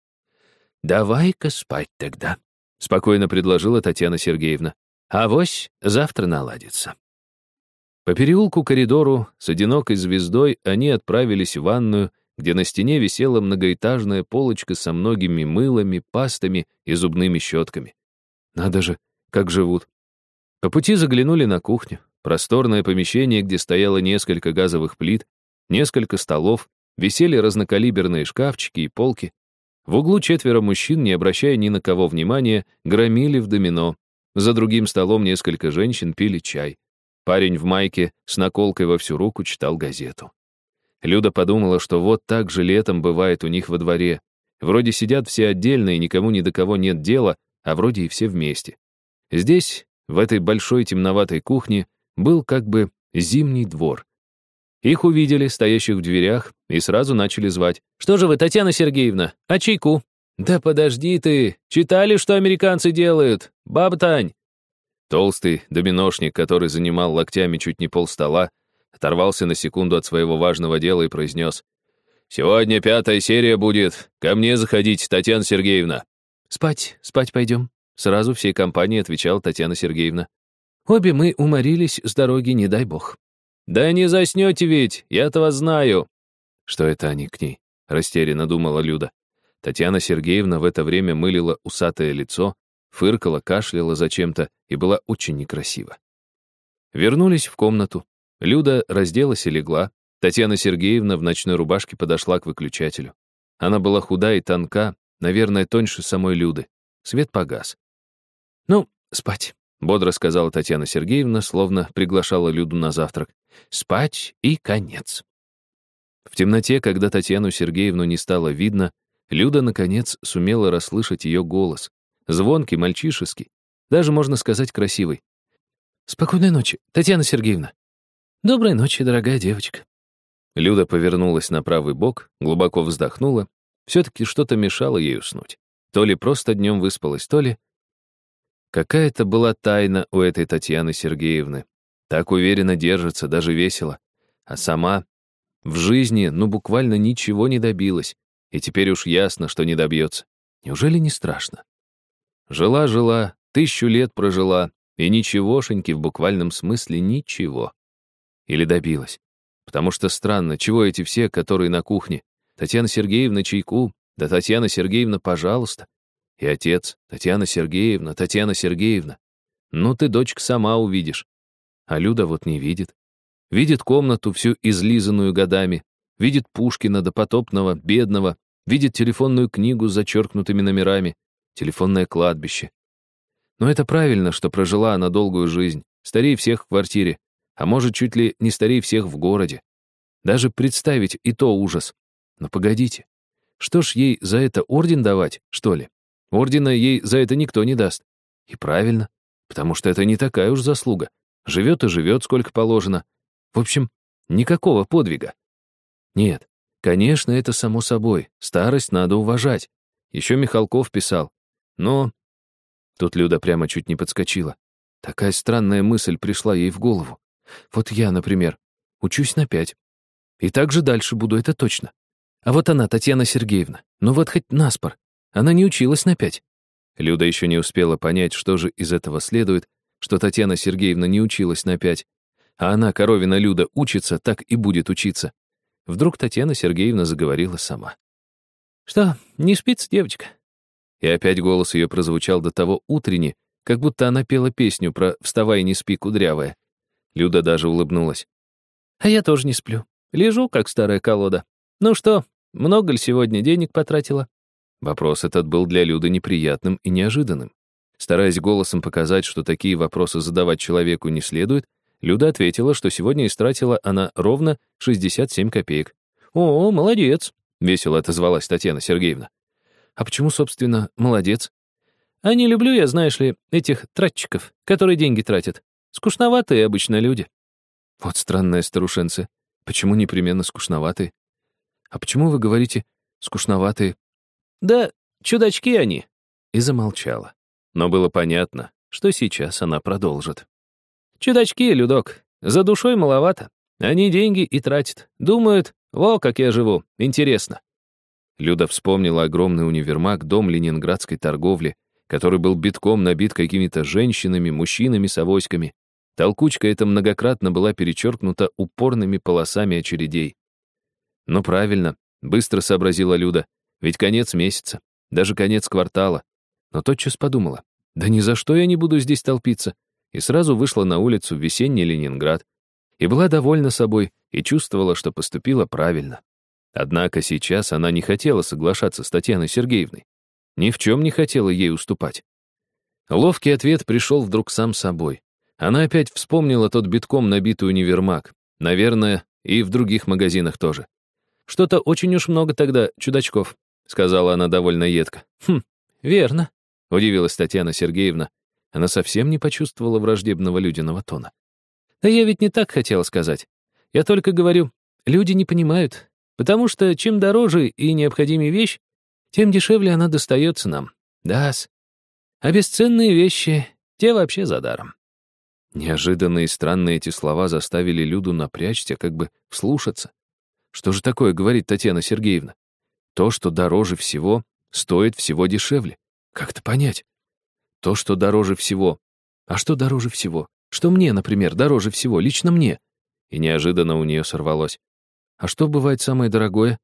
«Давай-ка спать тогда», — спокойно предложила Татьяна Сергеевна. «Авось завтра наладится». По переулку-коридору с одинокой звездой они отправились в ванную, где на стене висела многоэтажная полочка со многими мылами, пастами и зубными щетками. Надо же, как живут. По пути заглянули на кухню, просторное помещение, где стояло несколько газовых плит, несколько столов, висели разнокалиберные шкафчики и полки. В углу четверо мужчин, не обращая ни на кого внимания, громили в домино. За другим столом несколько женщин пили чай. Парень в майке с наколкой во всю руку читал газету. Люда подумала, что вот так же летом бывает у них во дворе. Вроде сидят все отдельно, и никому ни до кого нет дела, а вроде и все вместе. Здесь, в этой большой темноватой кухне, был как бы зимний двор. Их увидели, стоящих в дверях, и сразу начали звать. «Что же вы, Татьяна Сергеевна, а чайку?» «Да подожди ты! Читали, что американцы делают? Баба Тань, Толстый доминошник, который занимал локтями чуть не пол стола, оторвался на секунду от своего важного дела и произнес. «Сегодня пятая серия будет. Ко мне заходите, Татьяна Сергеевна». «Спать, спать пойдем», — сразу всей компании отвечала Татьяна Сергеевна. «Обе мы уморились с дороги, не дай бог». «Да не заснете ведь, я-то вас знаю». «Что это они к ней?» — растерянно думала Люда. Татьяна Сергеевна в это время мылила усатое лицо, фыркала, кашляла зачем-то и была очень некрасива. Вернулись в комнату. Люда разделась и легла. Татьяна Сергеевна в ночной рубашке подошла к выключателю. Она была худа и тонка, наверное, тоньше самой Люды. Свет погас. «Ну, спать», — бодро сказала Татьяна Сергеевна, словно приглашала Люду на завтрак. «Спать и конец». В темноте, когда Татьяну Сергеевну не стало видно, Люда, наконец, сумела расслышать ее голос. Звонкий, мальчишеский. Даже, можно сказать, красивый. «Спокойной ночи, Татьяна Сергеевна». «Доброй ночи, дорогая девочка». Люда повернулась на правый бок, глубоко вздохнула. Все-таки что-то мешало ей уснуть. То ли просто днем выспалась, то ли... Какая-то была тайна у этой Татьяны Сергеевны. Так уверенно держится, даже весело. А сама в жизни, ну, буквально ничего не добилась. И теперь уж ясно, что не добьется. Неужели не страшно? Жила-жила, тысячу лет прожила, и ничегошеньки в буквальном смысле ничего. Или добилась. Потому что странно, чего эти все, которые на кухне? Татьяна Сергеевна чайку, да Татьяна Сергеевна, пожалуйста. И отец, Татьяна Сергеевна, Татьяна Сергеевна. Ну ты, дочка, сама увидишь. А Люда вот не видит. Видит комнату всю излизанную годами, видит Пушкина, допотопного, бедного, видит телефонную книгу с зачеркнутыми номерами, телефонное кладбище. Но это правильно, что прожила она долгую жизнь, старей всех в квартире, а может, чуть ли не старей всех в городе. Даже представить и то ужас. Но погодите, Что ж ей за это орден давать, что ли? Ордена ей за это никто не даст. И правильно, потому что это не такая уж заслуга. Живет и живет, сколько положено. В общем, никакого подвига. Нет, конечно, это само собой. Старость надо уважать. Еще Михалков писал. Но... Тут Люда прямо чуть не подскочила. Такая странная мысль пришла ей в голову. Вот я, например, учусь на пять. И так же дальше буду, это точно. А вот она, Татьяна Сергеевна. Ну вот хоть наспор. Она не училась на пять. Люда еще не успела понять, что же из этого следует, что Татьяна Сергеевна не училась на пять, а она, коровина Люда, учится, так и будет учиться. Вдруг Татьяна Сергеевна заговорила сама. «Что, не спится девочка?» И опять голос ее прозвучал до того утренне, как будто она пела песню про «Вставай, не спи, кудрявая». Люда даже улыбнулась. «А я тоже не сплю. Лежу, как старая колода. Ну что, много ли сегодня денег потратила?» Вопрос этот был для Люды неприятным и неожиданным. Стараясь голосом показать, что такие вопросы задавать человеку не следует, Люда ответила, что сегодня истратила она ровно 67 копеек. «О, молодец!» — весело отозвалась Татьяна Сергеевна. «А почему, собственно, молодец?» «А не люблю я, знаешь ли, этих тратчиков, которые деньги тратят. Скучноватые обычно люди». «Вот странная старушенцы. Почему непременно скучноватые?» «А почему вы говорите «скучноватые»?» «Да чудачки они!» И замолчала. Но было понятно, что сейчас она продолжит. «Чудачки, Людок, за душой маловато. Они деньги и тратят. Думают, во, как я живу, интересно». Люда вспомнила огромный универмаг, дом ленинградской торговли, который был битком набит какими-то женщинами, мужчинами с авоськами. Толкучка эта многократно была перечеркнута упорными полосами очередей. «Ну правильно», — быстро сообразила Люда, ведь конец месяца, даже конец квартала. Но тотчас подумала, да ни за что я не буду здесь толпиться. И сразу вышла на улицу в весенний Ленинград. И была довольна собой, и чувствовала, что поступила правильно. Однако сейчас она не хотела соглашаться с Татьяной Сергеевной. Ни в чем не хотела ей уступать. Ловкий ответ пришел вдруг сам собой. Она опять вспомнила тот битком набитый универмаг. Наверное, и в других магазинах тоже. Что-то очень уж много тогда чудачков сказала она довольно едко. Хм, верно, удивилась Татьяна Сергеевна. Она совсем не почувствовала враждебного людиного тона. Да я ведь не так хотела сказать. Я только говорю, люди не понимают, потому что чем дороже и необходимее вещь, тем дешевле она достается нам. Да-с. А бесценные вещи, те вообще за даром. Неожиданные и странные эти слова заставили Люду напрячься, как бы вслушаться. Что же такое говорит Татьяна Сергеевна? То, что дороже всего, стоит всего дешевле. Как это понять? То, что дороже всего. А что дороже всего? Что мне, например, дороже всего, лично мне? И неожиданно у нее сорвалось. А что бывает самое дорогое?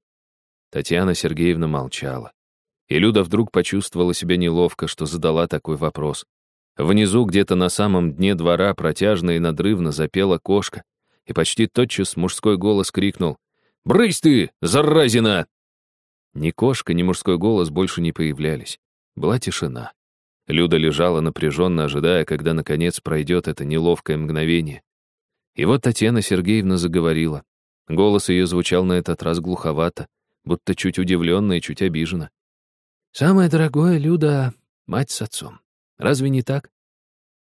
Татьяна Сергеевна молчала. И Люда вдруг почувствовала себя неловко, что задала такой вопрос. Внизу, где-то на самом дне двора, протяжно и надрывно запела кошка, и почти тотчас мужской голос крикнул «Брысь ты, заразина!» Ни кошка, ни мужской голос больше не появлялись. Была тишина. Люда лежала напряженно, ожидая, когда, наконец, пройдет это неловкое мгновение. И вот Татьяна Сергеевна заговорила. Голос ее звучал на этот раз глуховато, будто чуть удивленно и чуть обиженно. «Самое дорогое, Люда, мать с отцом. Разве не так?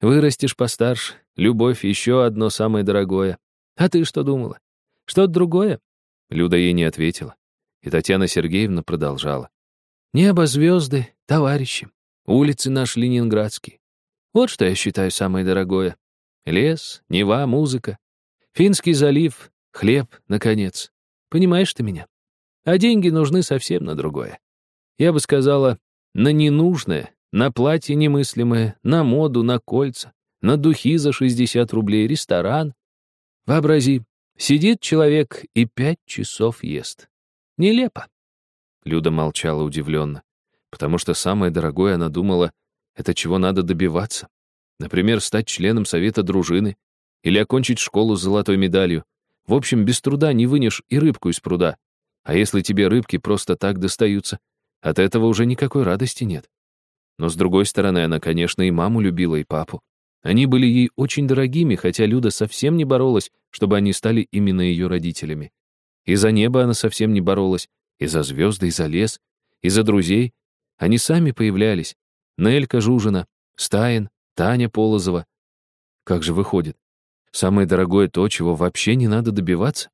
Вырастешь постарше, любовь — еще одно самое дорогое. А ты что думала? Что-то другое?» Люда ей не ответила. И Татьяна Сергеевна продолжала. «Небо, звезды, товарищи, улицы наши ленинградские. Вот что я считаю самое дорогое. Лес, Нева, музыка, Финский залив, хлеб, наконец. Понимаешь ты меня? А деньги нужны совсем на другое. Я бы сказала, на ненужное, на платье немыслимое, на моду, на кольца, на духи за 60 рублей, ресторан. Вообрази, сидит человек и пять часов ест. Нелепо. Люда молчала удивленно, потому что самое дорогое она думала, это чего надо добиваться. Например, стать членом совета дружины или окончить школу с золотой медалью. В общем, без труда не вынешь и рыбку из пруда. А если тебе рыбки просто так достаются, от этого уже никакой радости нет. Но с другой стороны, она, конечно, и маму любила, и папу. Они были ей очень дорогими, хотя Люда совсем не боролась, чтобы они стали именно ее родителями. И за небо она совсем не боролась, И за звезды, и за лес, и за друзей. Они сами появлялись. Нелька Жужина, Стаин, Таня Полозова. Как же выходит? Самое дорогое то, чего вообще не надо добиваться?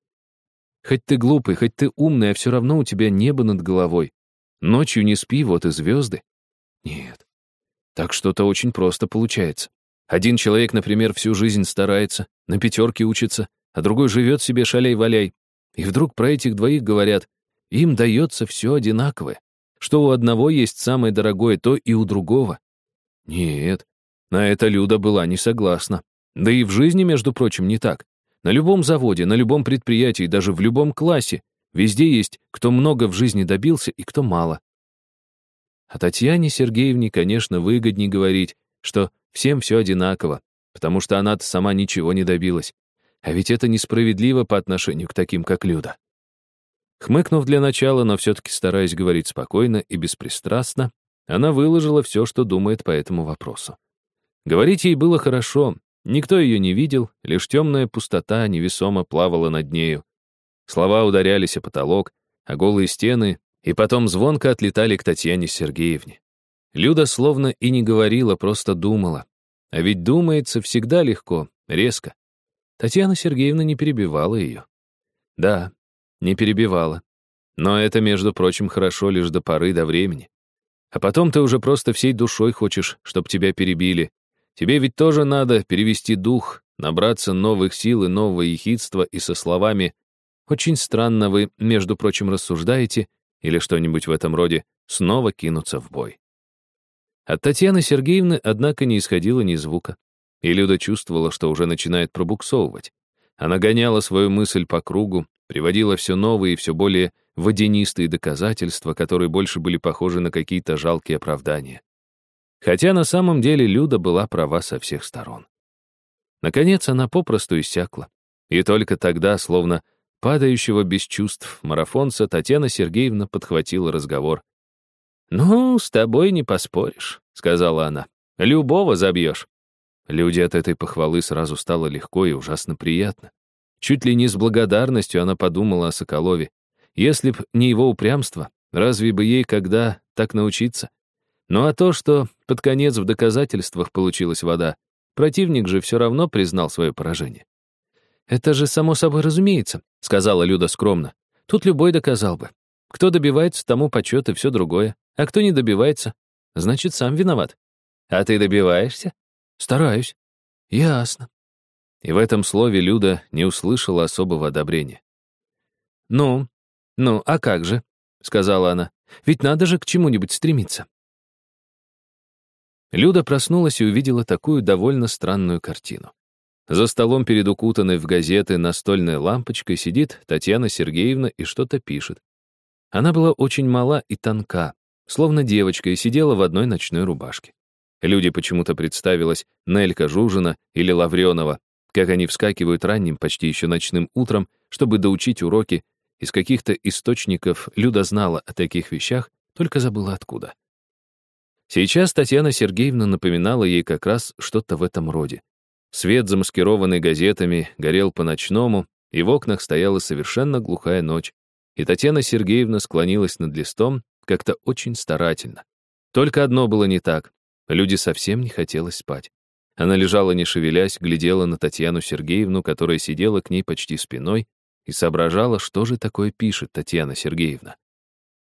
Хоть ты глупый, хоть ты умный, а все равно у тебя небо над головой. Ночью не спи, вот и звезды. Нет. Так что-то очень просто получается. Один человек, например, всю жизнь старается, на пятерке учится, а другой живет себе шаляй-валяй. И вдруг про этих двоих говорят, им дается все одинаковое. Что у одного есть самое дорогое, то и у другого. Нет, на это Люда была не согласна. Да и в жизни, между прочим, не так. На любом заводе, на любом предприятии, даже в любом классе везде есть кто много в жизни добился и кто мало. А Татьяне Сергеевне, конечно, выгоднее говорить, что всем все одинаково, потому что она-то сама ничего не добилась. А ведь это несправедливо по отношению к таким, как Люда. Хмыкнув для начала, но все-таки стараясь говорить спокойно и беспристрастно, она выложила все, что думает по этому вопросу. Говорить ей было хорошо, никто ее не видел, лишь темная пустота невесомо плавала над нею. Слова ударялись о потолок, о голые стены, и потом звонко отлетали к Татьяне Сергеевне. Люда словно и не говорила, просто думала. А ведь думается всегда легко, резко. Татьяна Сергеевна не перебивала ее. Да, не перебивала. Но это, между прочим, хорошо лишь до поры до времени. А потом ты уже просто всей душой хочешь, чтобы тебя перебили, Тебе ведь тоже надо перевести дух, набраться новых сил и нового ехидства и со словами «Очень странно вы, между прочим, рассуждаете» или что-нибудь в этом роде снова кинуться в бой. От Татьяны Сергеевны, однако, не исходило ни звука. И Люда чувствовала, что уже начинает пробуксовывать. Она гоняла свою мысль по кругу, приводила все новые и все более водянистые доказательства, которые больше были похожи на какие-то жалкие оправдания. Хотя на самом деле Люда была права со всех сторон. Наконец она попросту иссякла. И только тогда, словно падающего без чувств марафонца, Татьяна Сергеевна подхватила разговор. «Ну, с тобой не поспоришь», — сказала она. «Любого забьешь». Люди от этой похвалы сразу стало легко и ужасно приятно. Чуть ли не с благодарностью она подумала о Соколове. Если б не его упрямство, разве бы ей когда так научиться? Ну а то, что под конец в доказательствах получилась вода, противник же все равно признал свое поражение. «Это же само собой разумеется», — сказала Люда скромно. «Тут любой доказал бы. Кто добивается, тому почет и все другое. А кто не добивается, значит, сам виноват. А ты добиваешься? Стараюсь. Ясно. И в этом слове Люда не услышала особого одобрения. «Ну, ну, а как же?» — сказала она. «Ведь надо же к чему-нибудь стремиться. Люда проснулась и увидела такую довольно странную картину. За столом перед укутанной в газеты настольной лампочкой сидит Татьяна Сергеевна и что-то пишет. Она была очень мала и тонка, словно девочка, и сидела в одной ночной рубашке. Люди почему-то представилась Нелька Жужина или Лавренова, как они вскакивают ранним, почти еще ночным утром, чтобы доучить уроки. Из каких-то источников Люда знала о таких вещах, только забыла откуда. Сейчас Татьяна Сергеевна напоминала ей как раз что-то в этом роде. Свет, замаскированный газетами, горел по-ночному, и в окнах стояла совершенно глухая ночь. И Татьяна Сергеевна склонилась над листом как-то очень старательно. Только одно было не так. Люди совсем не хотелось спать. Она лежала, не шевелясь, глядела на Татьяну Сергеевну, которая сидела к ней почти спиной, и соображала, что же такое пишет Татьяна Сергеевна.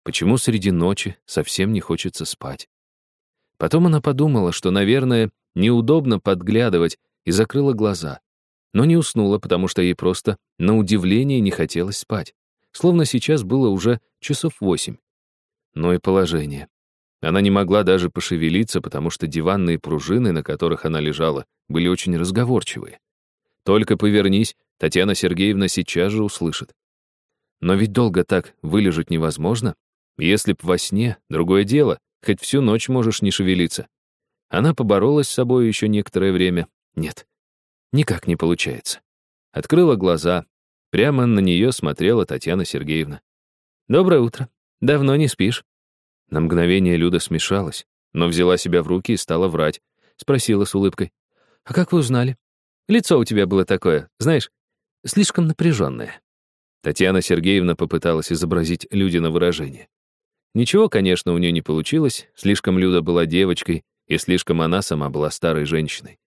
Почему среди ночи совсем не хочется спать? Потом она подумала, что, наверное, неудобно подглядывать, и закрыла глаза. Но не уснула, потому что ей просто, на удивление, не хотелось спать. Словно сейчас было уже часов восемь. Но и положение. Она не могла даже пошевелиться, потому что диванные пружины, на которых она лежала, были очень разговорчивые. Только повернись, Татьяна Сергеевна сейчас же услышит. Но ведь долго так вылежать невозможно. Если б во сне, другое дело, Хоть всю ночь можешь не шевелиться. Она поборолась с собой еще некоторое время. Нет, никак не получается. Открыла глаза. Прямо на нее смотрела Татьяна Сергеевна. «Доброе утро. Давно не спишь?» На мгновение Люда смешалась, но взяла себя в руки и стала врать. Спросила с улыбкой. «А как вы узнали? Лицо у тебя было такое, знаешь, слишком напряженное». Татьяна Сергеевна попыталась изобразить Людина выражение. Ничего, конечно, у нее не получилось, слишком Люда была девочкой, и слишком она сама была старой женщиной.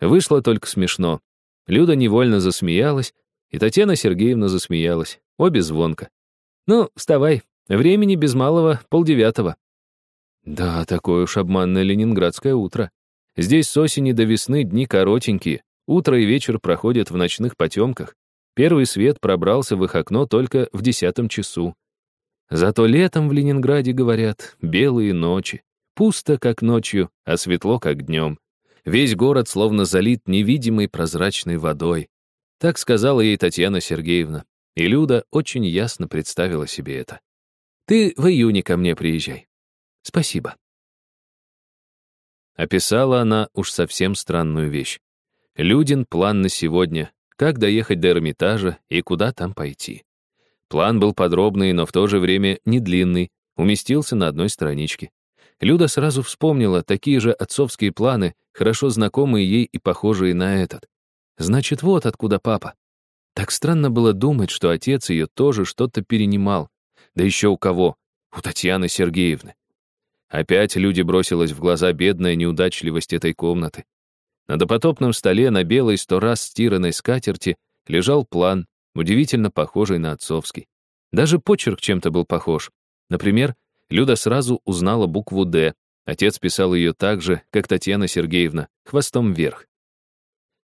Вышло только смешно. Люда невольно засмеялась, и Татьяна Сергеевна засмеялась, обе звонко. «Ну, вставай, времени без малого полдевятого». Да, такое уж обманное ленинградское утро. Здесь с осени до весны дни коротенькие, утро и вечер проходят в ночных потемках. Первый свет пробрался в их окно только в десятом часу. Зато летом в Ленинграде, говорят, белые ночи. Пусто, как ночью, а светло, как днем. Весь город словно залит невидимой прозрачной водой. Так сказала ей Татьяна Сергеевна. И Люда очень ясно представила себе это. «Ты в июне ко мне приезжай». «Спасибо». Описала она уж совсем странную вещь. Людин план на сегодня, как доехать до Эрмитажа и куда там пойти. План был подробный, но в то же время не длинный, уместился на одной страничке. Люда сразу вспомнила такие же отцовские планы, хорошо знакомые ей и похожие на этот. Значит, вот откуда папа. Так странно было думать, что отец ее тоже что-то перенимал. Да еще у кого? У Татьяны Сергеевны. Опять люди бросилась в глаза бедная неудачливость этой комнаты. На допотопном столе на белой сто раз стиранной скатерти лежал план, удивительно похожий на отцовский. Даже почерк чем-то был похож. Например, Люда сразу узнала букву «Д». Отец писал ее так же, как Татьяна Сергеевна, хвостом вверх.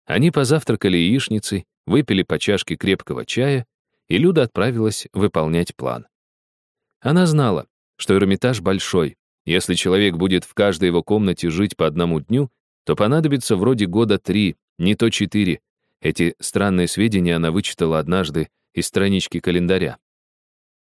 Они позавтракали яичницей, выпили по чашке крепкого чая, и Люда отправилась выполнять план. Она знала, что Эрмитаж большой. Если человек будет в каждой его комнате жить по одному дню, то понадобится вроде года три, не то четыре, эти странные сведения она вычитала однажды из странички календаря.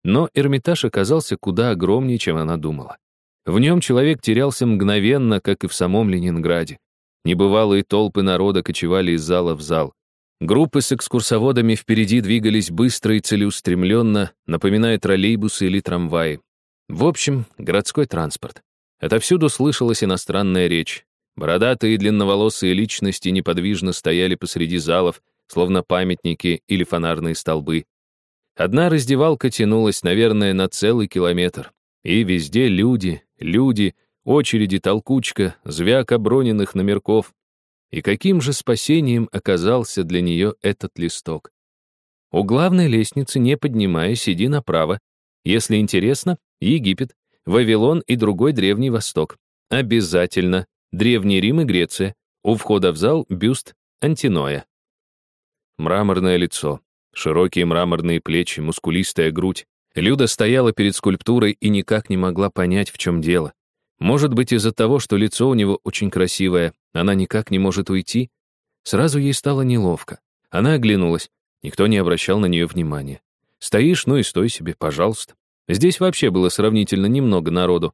Но Эрмитаж оказался куда огромнее, чем она думала. В нем человек терялся мгновенно, как и в самом Ленинграде. Небывалые толпы народа кочевали из зала в зал. Группы с экскурсоводами впереди двигались быстро и целеустремленно, напоминая троллейбусы или трамваи. В общем, городской транспорт. Отовсюду слышалась иностранная речь. Бородатые длинноволосые личности неподвижно стояли посреди залов, словно памятники или фонарные столбы. Одна раздевалка тянулась, наверное, на целый километр. И везде люди, люди, очереди, толкучка, звяк оброненных номерков. И каким же спасением оказался для нее этот листок? У главной лестницы, не поднимаясь, иди направо. Если интересно, Египет, Вавилон и другой Древний Восток. Обязательно Древний Рим и Греция. У входа в зал бюст Антиноя. Мраморное лицо, широкие мраморные плечи, мускулистая грудь. Люда стояла перед скульптурой и никак не могла понять, в чем дело. Может быть, из-за того, что лицо у него очень красивое, она никак не может уйти? Сразу ей стало неловко. Она оглянулась. Никто не обращал на нее внимания. Стоишь, ну и стой себе, пожалуйста. Здесь вообще было сравнительно немного народу.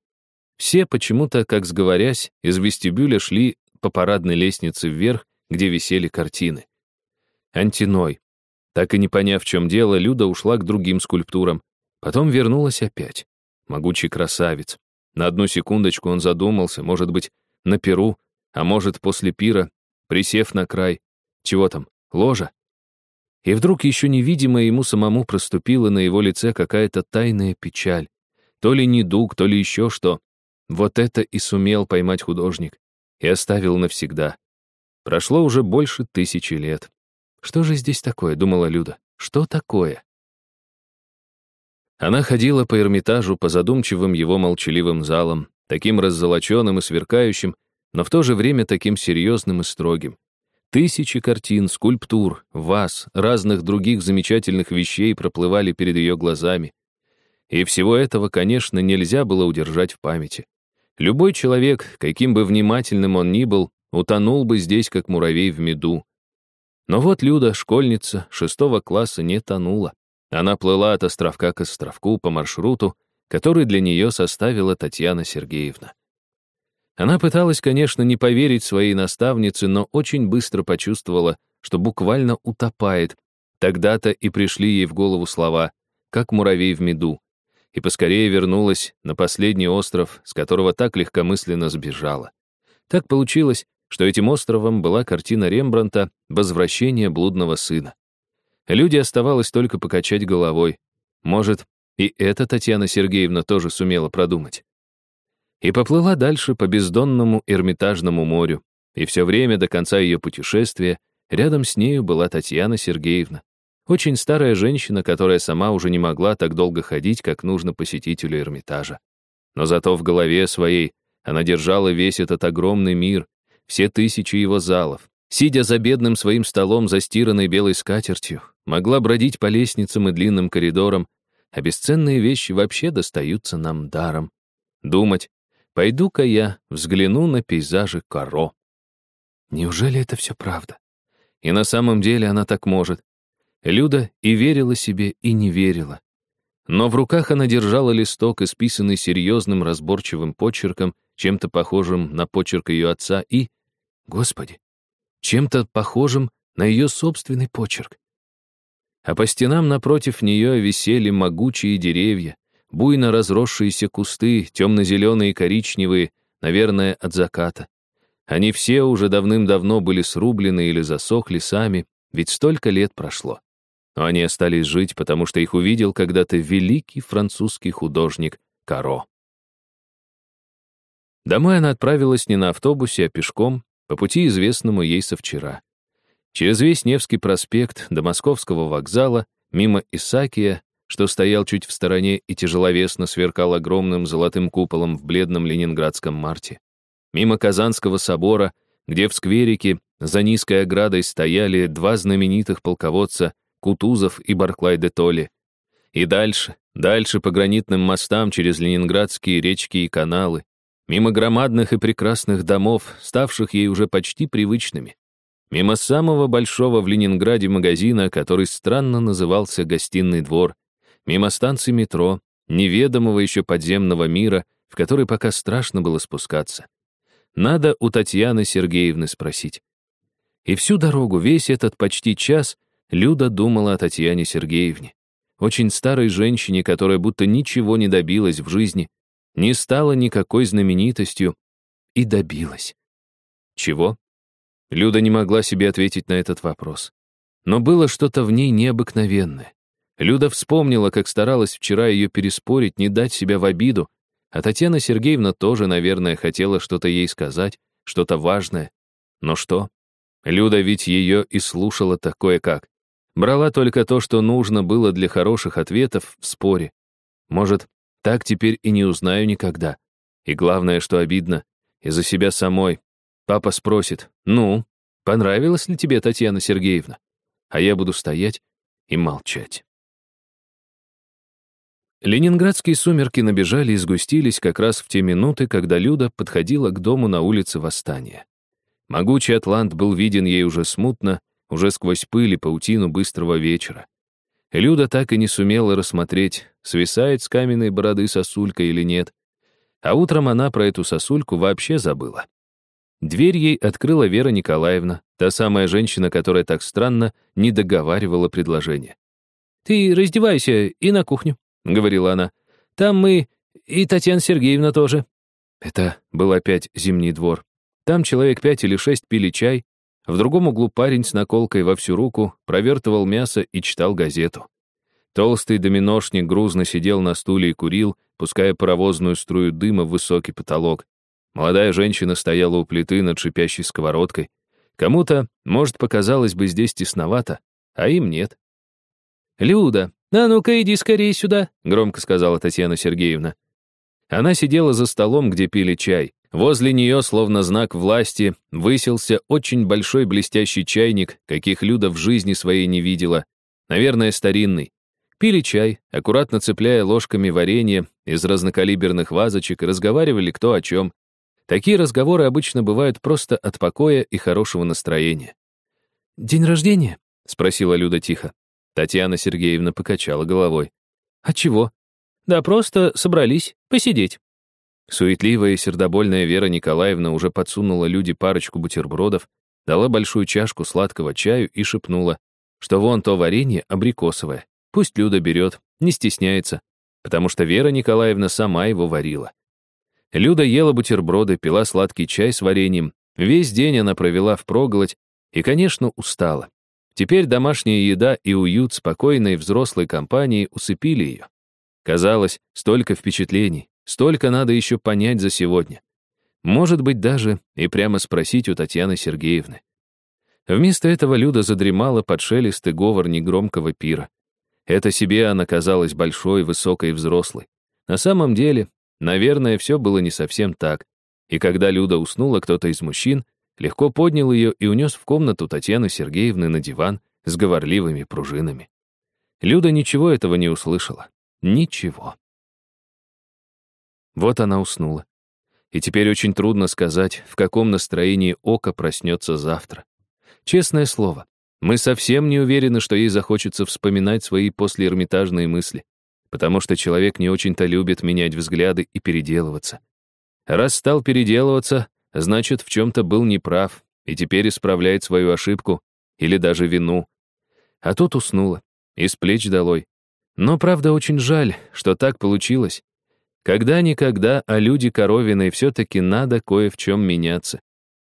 Все почему-то, как сговорясь, из вестибюля шли по парадной лестнице вверх, где висели картины. Антиной. Так и не поняв, в чем дело, Люда ушла к другим скульптурам. Потом вернулась опять. Могучий красавец. На одну секундочку он задумался, может быть, на перу, а может, после пира, присев на край. Чего там, ложа? И вдруг еще невидимая ему самому проступила на его лице какая-то тайная печаль. То ли недуг, то ли еще что. Вот это и сумел поймать художник. И оставил навсегда. Прошло уже больше тысячи лет. Что же здесь такое, думала Люда. Что такое? Она ходила по Эрмитажу, по задумчивым его молчаливым залам, таким раззолоченным и сверкающим, но в то же время таким серьезным и строгим. Тысячи картин, скульптур, ваз, разных других замечательных вещей проплывали перед ее глазами. И всего этого, конечно, нельзя было удержать в памяти. Любой человек, каким бы внимательным он ни был, утонул бы здесь, как муравей в меду. Но вот Люда, школьница, шестого класса, не тонула. Она плыла от островка к островку по маршруту, который для нее составила Татьяна Сергеевна. Она пыталась, конечно, не поверить своей наставнице, но очень быстро почувствовала, что буквально утопает. Тогда-то и пришли ей в голову слова «как муравей в меду» и поскорее вернулась на последний остров, с которого так легкомысленно сбежала. Так получилось, что этим островом была картина Рембранта «Возвращение блудного сына». Люди оставалось только покачать головой. Может, и это Татьяна Сергеевна тоже сумела продумать. И поплыла дальше по бездонному Эрмитажному морю. И все время до конца ее путешествия рядом с нею была Татьяна Сергеевна. Очень старая женщина, которая сама уже не могла так долго ходить, как нужно посетителю Эрмитажа. Но зато в голове своей она держала весь этот огромный мир, все тысячи его залов. Сидя за бедным своим столом, застиранной белой скатертью, могла бродить по лестницам и длинным коридорам, а бесценные вещи вообще достаются нам даром. Думать, пойду-ка я взгляну на пейзажи Каро. Неужели это все правда? И на самом деле она так может. Люда и верила себе, и не верила. Но в руках она держала листок, исписанный серьезным разборчивым почерком, чем-то похожим на почерк ее отца и, господи, чем-то похожим на ее собственный почерк. А по стенам напротив нее висели могучие деревья, буйно разросшиеся кусты, темно-зеленые и коричневые, наверное, от заката. Они все уже давным-давно были срублены или засохли сами, ведь столько лет прошло. Но они остались жить, потому что их увидел когда-то великий французский художник Каро. Домой она отправилась не на автобусе, а пешком, по пути, известному ей со вчера. Через весь Невский проспект до Московского вокзала, мимо Исакия, что стоял чуть в стороне и тяжеловесно сверкал огромным золотым куполом в бледном ленинградском марте. Мимо Казанского собора, где в скверике за низкой оградой стояли два знаменитых полководца Кутузов и Барклай де Толли. И дальше, дальше по гранитным мостам через ленинградские речки и каналы, мимо громадных и прекрасных домов, ставших ей уже почти привычными, мимо самого большого в Ленинграде магазина, который странно назывался «Гостиный двор», мимо станции метро, неведомого еще подземного мира, в который пока страшно было спускаться. Надо у Татьяны Сергеевны спросить. И всю дорогу, весь этот почти час, Люда думала о Татьяне Сергеевне, очень старой женщине, которая будто ничего не добилась в жизни, не стала никакой знаменитостью и добилась. Чего? Люда не могла себе ответить на этот вопрос. Но было что-то в ней необыкновенное. Люда вспомнила, как старалась вчера ее переспорить, не дать себя в обиду, а Татьяна Сергеевна тоже, наверное, хотела что-то ей сказать, что-то важное. Но что? Люда ведь ее и слушала такое как. Брала только то, что нужно было для хороших ответов в споре. Может, так теперь и не узнаю никогда. И главное, что обидно, из-за себя самой. Папа спросит, ну, понравилась ли тебе Татьяна Сергеевна? А я буду стоять и молчать. Ленинградские сумерки набежали и сгустились как раз в те минуты, когда Люда подходила к дому на улице Восстания. Могучий атлант был виден ей уже смутно, уже сквозь пыль и паутину быстрого вечера. Люда так и не сумела рассмотреть, свисает с каменной бороды сосулька или нет. А утром она про эту сосульку вообще забыла. Дверь ей открыла Вера Николаевна, та самая женщина, которая так странно не договаривала предложение. «Ты раздевайся и на кухню», — говорила она. «Там мы и Татьяна Сергеевна тоже». Это был опять зимний двор. Там человек пять или шесть пили чай, в другом углу парень с наколкой во всю руку провертывал мясо и читал газету. Толстый доминошник грузно сидел на стуле и курил, пуская паровозную струю дыма в высокий потолок. Молодая женщина стояла у плиты над шипящей сковородкой. Кому-то, может, показалось бы здесь тесновато, а им нет. «Люда, а ну-ка иди скорее сюда», — громко сказала Татьяна Сергеевна. Она сидела за столом, где пили чай. Возле нее, словно знак власти, высился очень большой блестящий чайник, каких Люда в жизни своей не видела. Наверное, старинный. Пили чай, аккуратно цепляя ложками варенье из разнокалиберных вазочек и разговаривали кто о чем. Такие разговоры обычно бывают просто от покоя и хорошего настроения. «День рождения?» — спросила Люда тихо. Татьяна Сергеевна покачала головой. «А чего?» «Да просто собрались посидеть». Суетливая и сердобольная Вера Николаевна уже подсунула люди парочку бутербродов, дала большую чашку сладкого чаю и шепнула, что вон то варенье абрикосовое. Пусть Люда берет, не стесняется, потому что Вера Николаевна сама его варила. Люда ела бутерброды, пила сладкий чай с вареньем. Весь день она провела впроголодь и, конечно, устала. Теперь домашняя еда и уют спокойной взрослой компании усыпили ее. Казалось, столько впечатлений, столько надо еще понять за сегодня. Может быть, даже и прямо спросить у Татьяны Сергеевны. Вместо этого Люда задремала под шелест и говор негромкого пира. Это себе она казалась большой, высокой и взрослой. На самом деле, наверное, все было не совсем так. И когда Люда уснула, кто-то из мужчин легко поднял ее и унес в комнату Татьяны Сергеевны на диван с говорливыми пружинами. Люда ничего этого не услышала. Ничего. Вот она уснула. И теперь очень трудно сказать, в каком настроении око проснется завтра. Честное слово, мы совсем не уверены, что ей захочется вспоминать свои послеэрмитажные мысли, потому что человек не очень-то любит менять взгляды и переделываться. Раз стал переделываться, значит, в чем-то был неправ и теперь исправляет свою ошибку или даже вину. А тут уснула, из плеч долой. Но, правда, очень жаль, что так получилось. Когда-никогда, а люди Коровиной все-таки надо кое в чем меняться.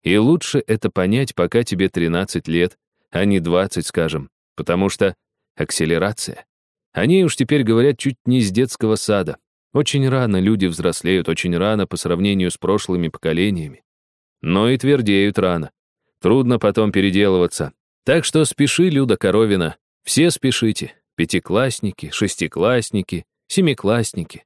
И лучше это понять, пока тебе 13 лет, а не 20, скажем, потому что акселерация. Они уж теперь говорят чуть не из детского сада. Очень рано люди взрослеют, очень рано по сравнению с прошлыми поколениями. Но и твердеют рано. Трудно потом переделываться. Так что спеши, Люда Коровина. Все спешите. Пятиклассники, шестиклассники, семиклассники.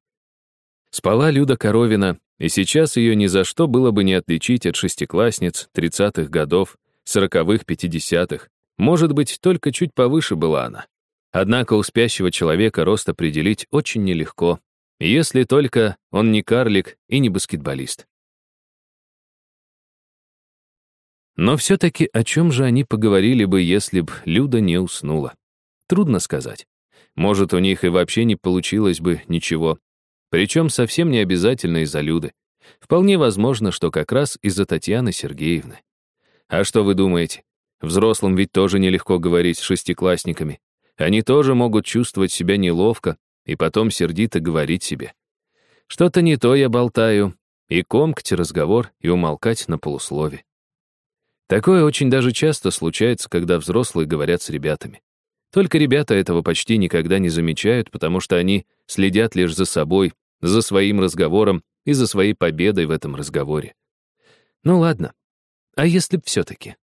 Спала Люда Коровина, и сейчас ее ни за что было бы не отличить от шестиклассниц 30-х годов, 40-х, 50-х. Может быть, только чуть повыше была она. Однако у спящего человека рост определить очень нелегко, если только он не карлик и не баскетболист. Но все-таки о чем же они поговорили бы, если б Люда не уснула? Трудно сказать. Может, у них и вообще не получилось бы ничего. Причем совсем не обязательно из-за Люды. Вполне возможно, что как раз из-за Татьяны Сергеевны. А что вы думаете? Взрослым ведь тоже нелегко говорить с шестиклассниками. Они тоже могут чувствовать себя неловко и потом сердито говорить себе. Что-то не то я болтаю, и комкать разговор, и умолкать на полуслове. Такое очень даже часто случается, когда взрослые говорят с ребятами. Только ребята этого почти никогда не замечают, потому что они следят лишь за собой, за своим разговором и за своей победой в этом разговоре. Ну ладно. А если б все-таки?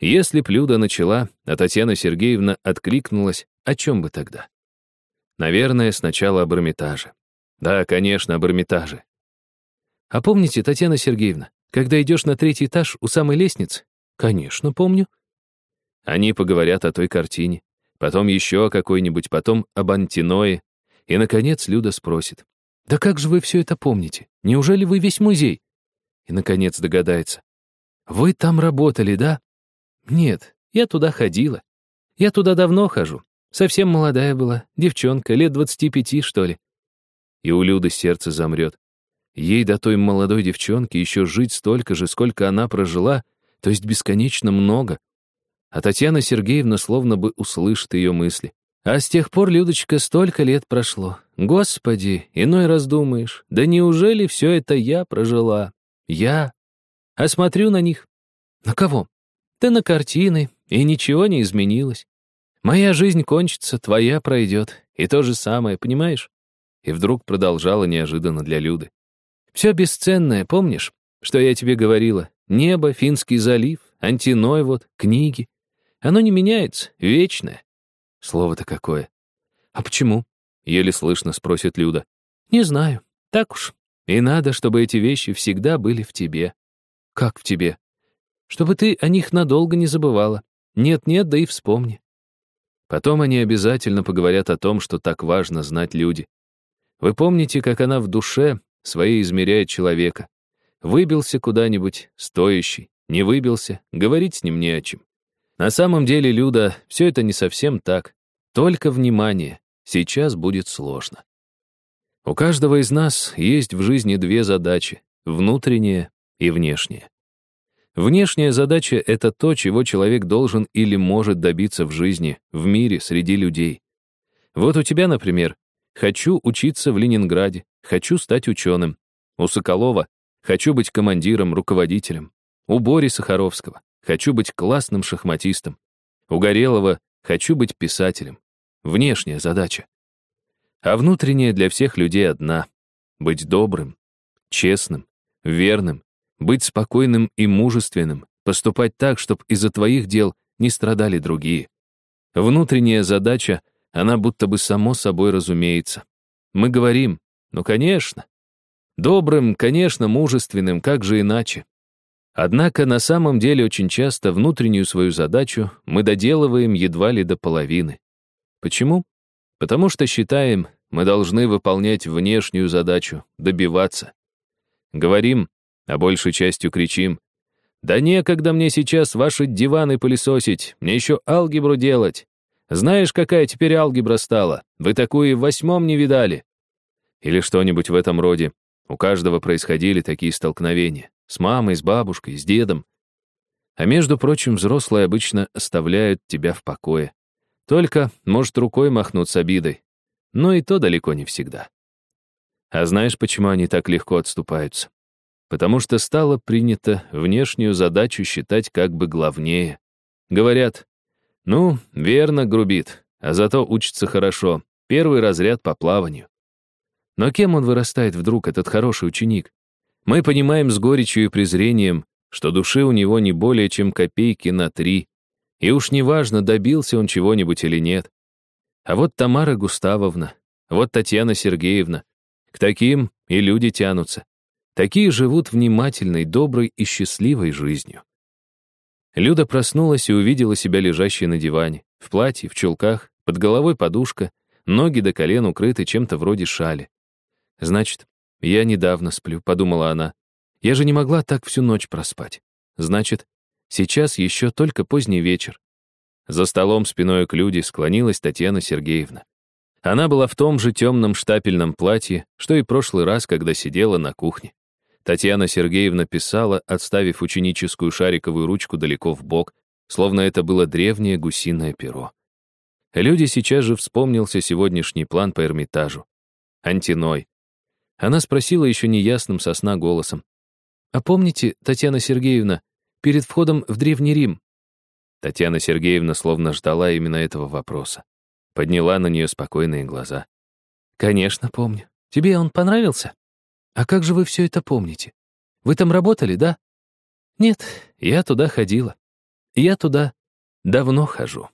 Если б Люда начала, а Татьяна Сергеевна откликнулась, о чем бы тогда? Наверное, сначала об Эрмитаже. Да, конечно, об Эрмитаже. А помните, Татьяна Сергеевна, когда идешь на третий этаж у самой лестницы, Конечно, помню. Они поговорят о той картине, потом еще какой-нибудь, потом об Антиное, и, наконец, Люда спросит. «Да как же вы все это помните? Неужели вы весь музей?» И, наконец, догадается. «Вы там работали, да?» «Нет, я туда ходила. Я туда давно хожу. Совсем молодая была, девчонка, лет двадцати пяти, что ли». И у Люды сердце замрет. Ей до той молодой девчонки еще жить столько же, сколько она прожила — то есть бесконечно много. А Татьяна Сергеевна словно бы услышит ее мысли. А с тех пор, Людочка, столько лет прошло. Господи, иной раз думаешь, да неужели все это я прожила? Я? А смотрю на них. На кого? Да на картины, и ничего не изменилось. Моя жизнь кончится, твоя пройдет. И то же самое, понимаешь? И вдруг продолжала неожиданно для Люды. Все бесценное, помнишь, что я тебе говорила? Небо, Финский залив, Антиной вот, книги. Оно не меняется, вечное. Слово-то какое. А почему? Еле слышно спросит Люда. Не знаю. Так уж. И надо, чтобы эти вещи всегда были в тебе. Как в тебе? Чтобы ты о них надолго не забывала. Нет-нет, да и вспомни. Потом они обязательно поговорят о том, что так важно знать люди. Вы помните, как она в душе своей измеряет человека? Выбился куда-нибудь, стоящий, не выбился, говорить с ним не о чем. На самом деле, Люда, все это не совсем так. Только внимание, сейчас будет сложно. У каждого из нас есть в жизни две задачи — внутренняя и внешняя. Внешняя задача — это то, чего человек должен или может добиться в жизни, в мире, среди людей. Вот у тебя, например, «хочу учиться в Ленинграде», «хочу стать ученым». У Соколова Хочу быть командиром, руководителем. У Бори Сахаровского. Хочу быть классным шахматистом. У Горелого «хочу быть писателем». Внешняя задача. А внутренняя для всех людей одна — быть добрым, честным, верным, быть спокойным и мужественным, поступать так, чтобы из-за твоих дел не страдали другие. Внутренняя задача, она будто бы само собой разумеется. Мы говорим, ну, конечно. Добрым, конечно, мужественным, как же иначе? Однако на самом деле очень часто внутреннюю свою задачу мы доделываем едва ли до половины. Почему? Потому что считаем, мы должны выполнять внешнюю задачу, добиваться. Говорим, а большей частью кричим, «Да некогда мне сейчас ваши диваны пылесосить, мне еще алгебру делать. Знаешь, какая теперь алгебра стала? Вы такую и в восьмом не видали». Или что-нибудь в этом роде. У каждого происходили такие столкновения. С мамой, с бабушкой, с дедом. А между прочим, взрослые обычно оставляют тебя в покое. Только, может, рукой махнуть с обидой. Но и то далеко не всегда. А знаешь, почему они так легко отступаются? Потому что стало принято внешнюю задачу считать как бы главнее. Говорят, ну, верно, грубит, а зато учится хорошо. Первый разряд по плаванию. Но кем он вырастает вдруг, этот хороший ученик? Мы понимаем с горечью и презрением, что души у него не более чем копейки на три, и уж неважно, добился он чего-нибудь или нет. А вот Тамара Густавовна, вот Татьяна Сергеевна, к таким и люди тянутся. Такие живут внимательной, доброй и счастливой жизнью. Люда проснулась и увидела себя лежащей на диване, в платье, в чулках, под головой подушка, ноги до колен укрыты чем-то вроде шали. Значит, «Я недавно сплю», — подумала она. «Я же не могла так всю ночь проспать. Значит, сейчас еще только поздний вечер». За столом спиной к Люде склонилась Татьяна Сергеевна. Она была в том же темном штапельном платье, что и прошлый раз, когда сидела на кухне. Татьяна Сергеевна писала, отставив ученическую шариковую ручку далеко в бок, словно это было древнее гусиное перо. Люди сейчас же вспомнился сегодняшний план по Эрмитажу. Антиной, она спросила еще неясным сосна голосом. «А помните, Татьяна Сергеевна, перед входом в Древний Рим?» Татьяна Сергеевна словно ждала именно этого вопроса. Подняла на нее спокойные глаза. «Конечно, помню. Тебе он понравился? А как же вы все это помните? Вы там работали, да?» «Нет, я туда ходила. Я туда давно хожу».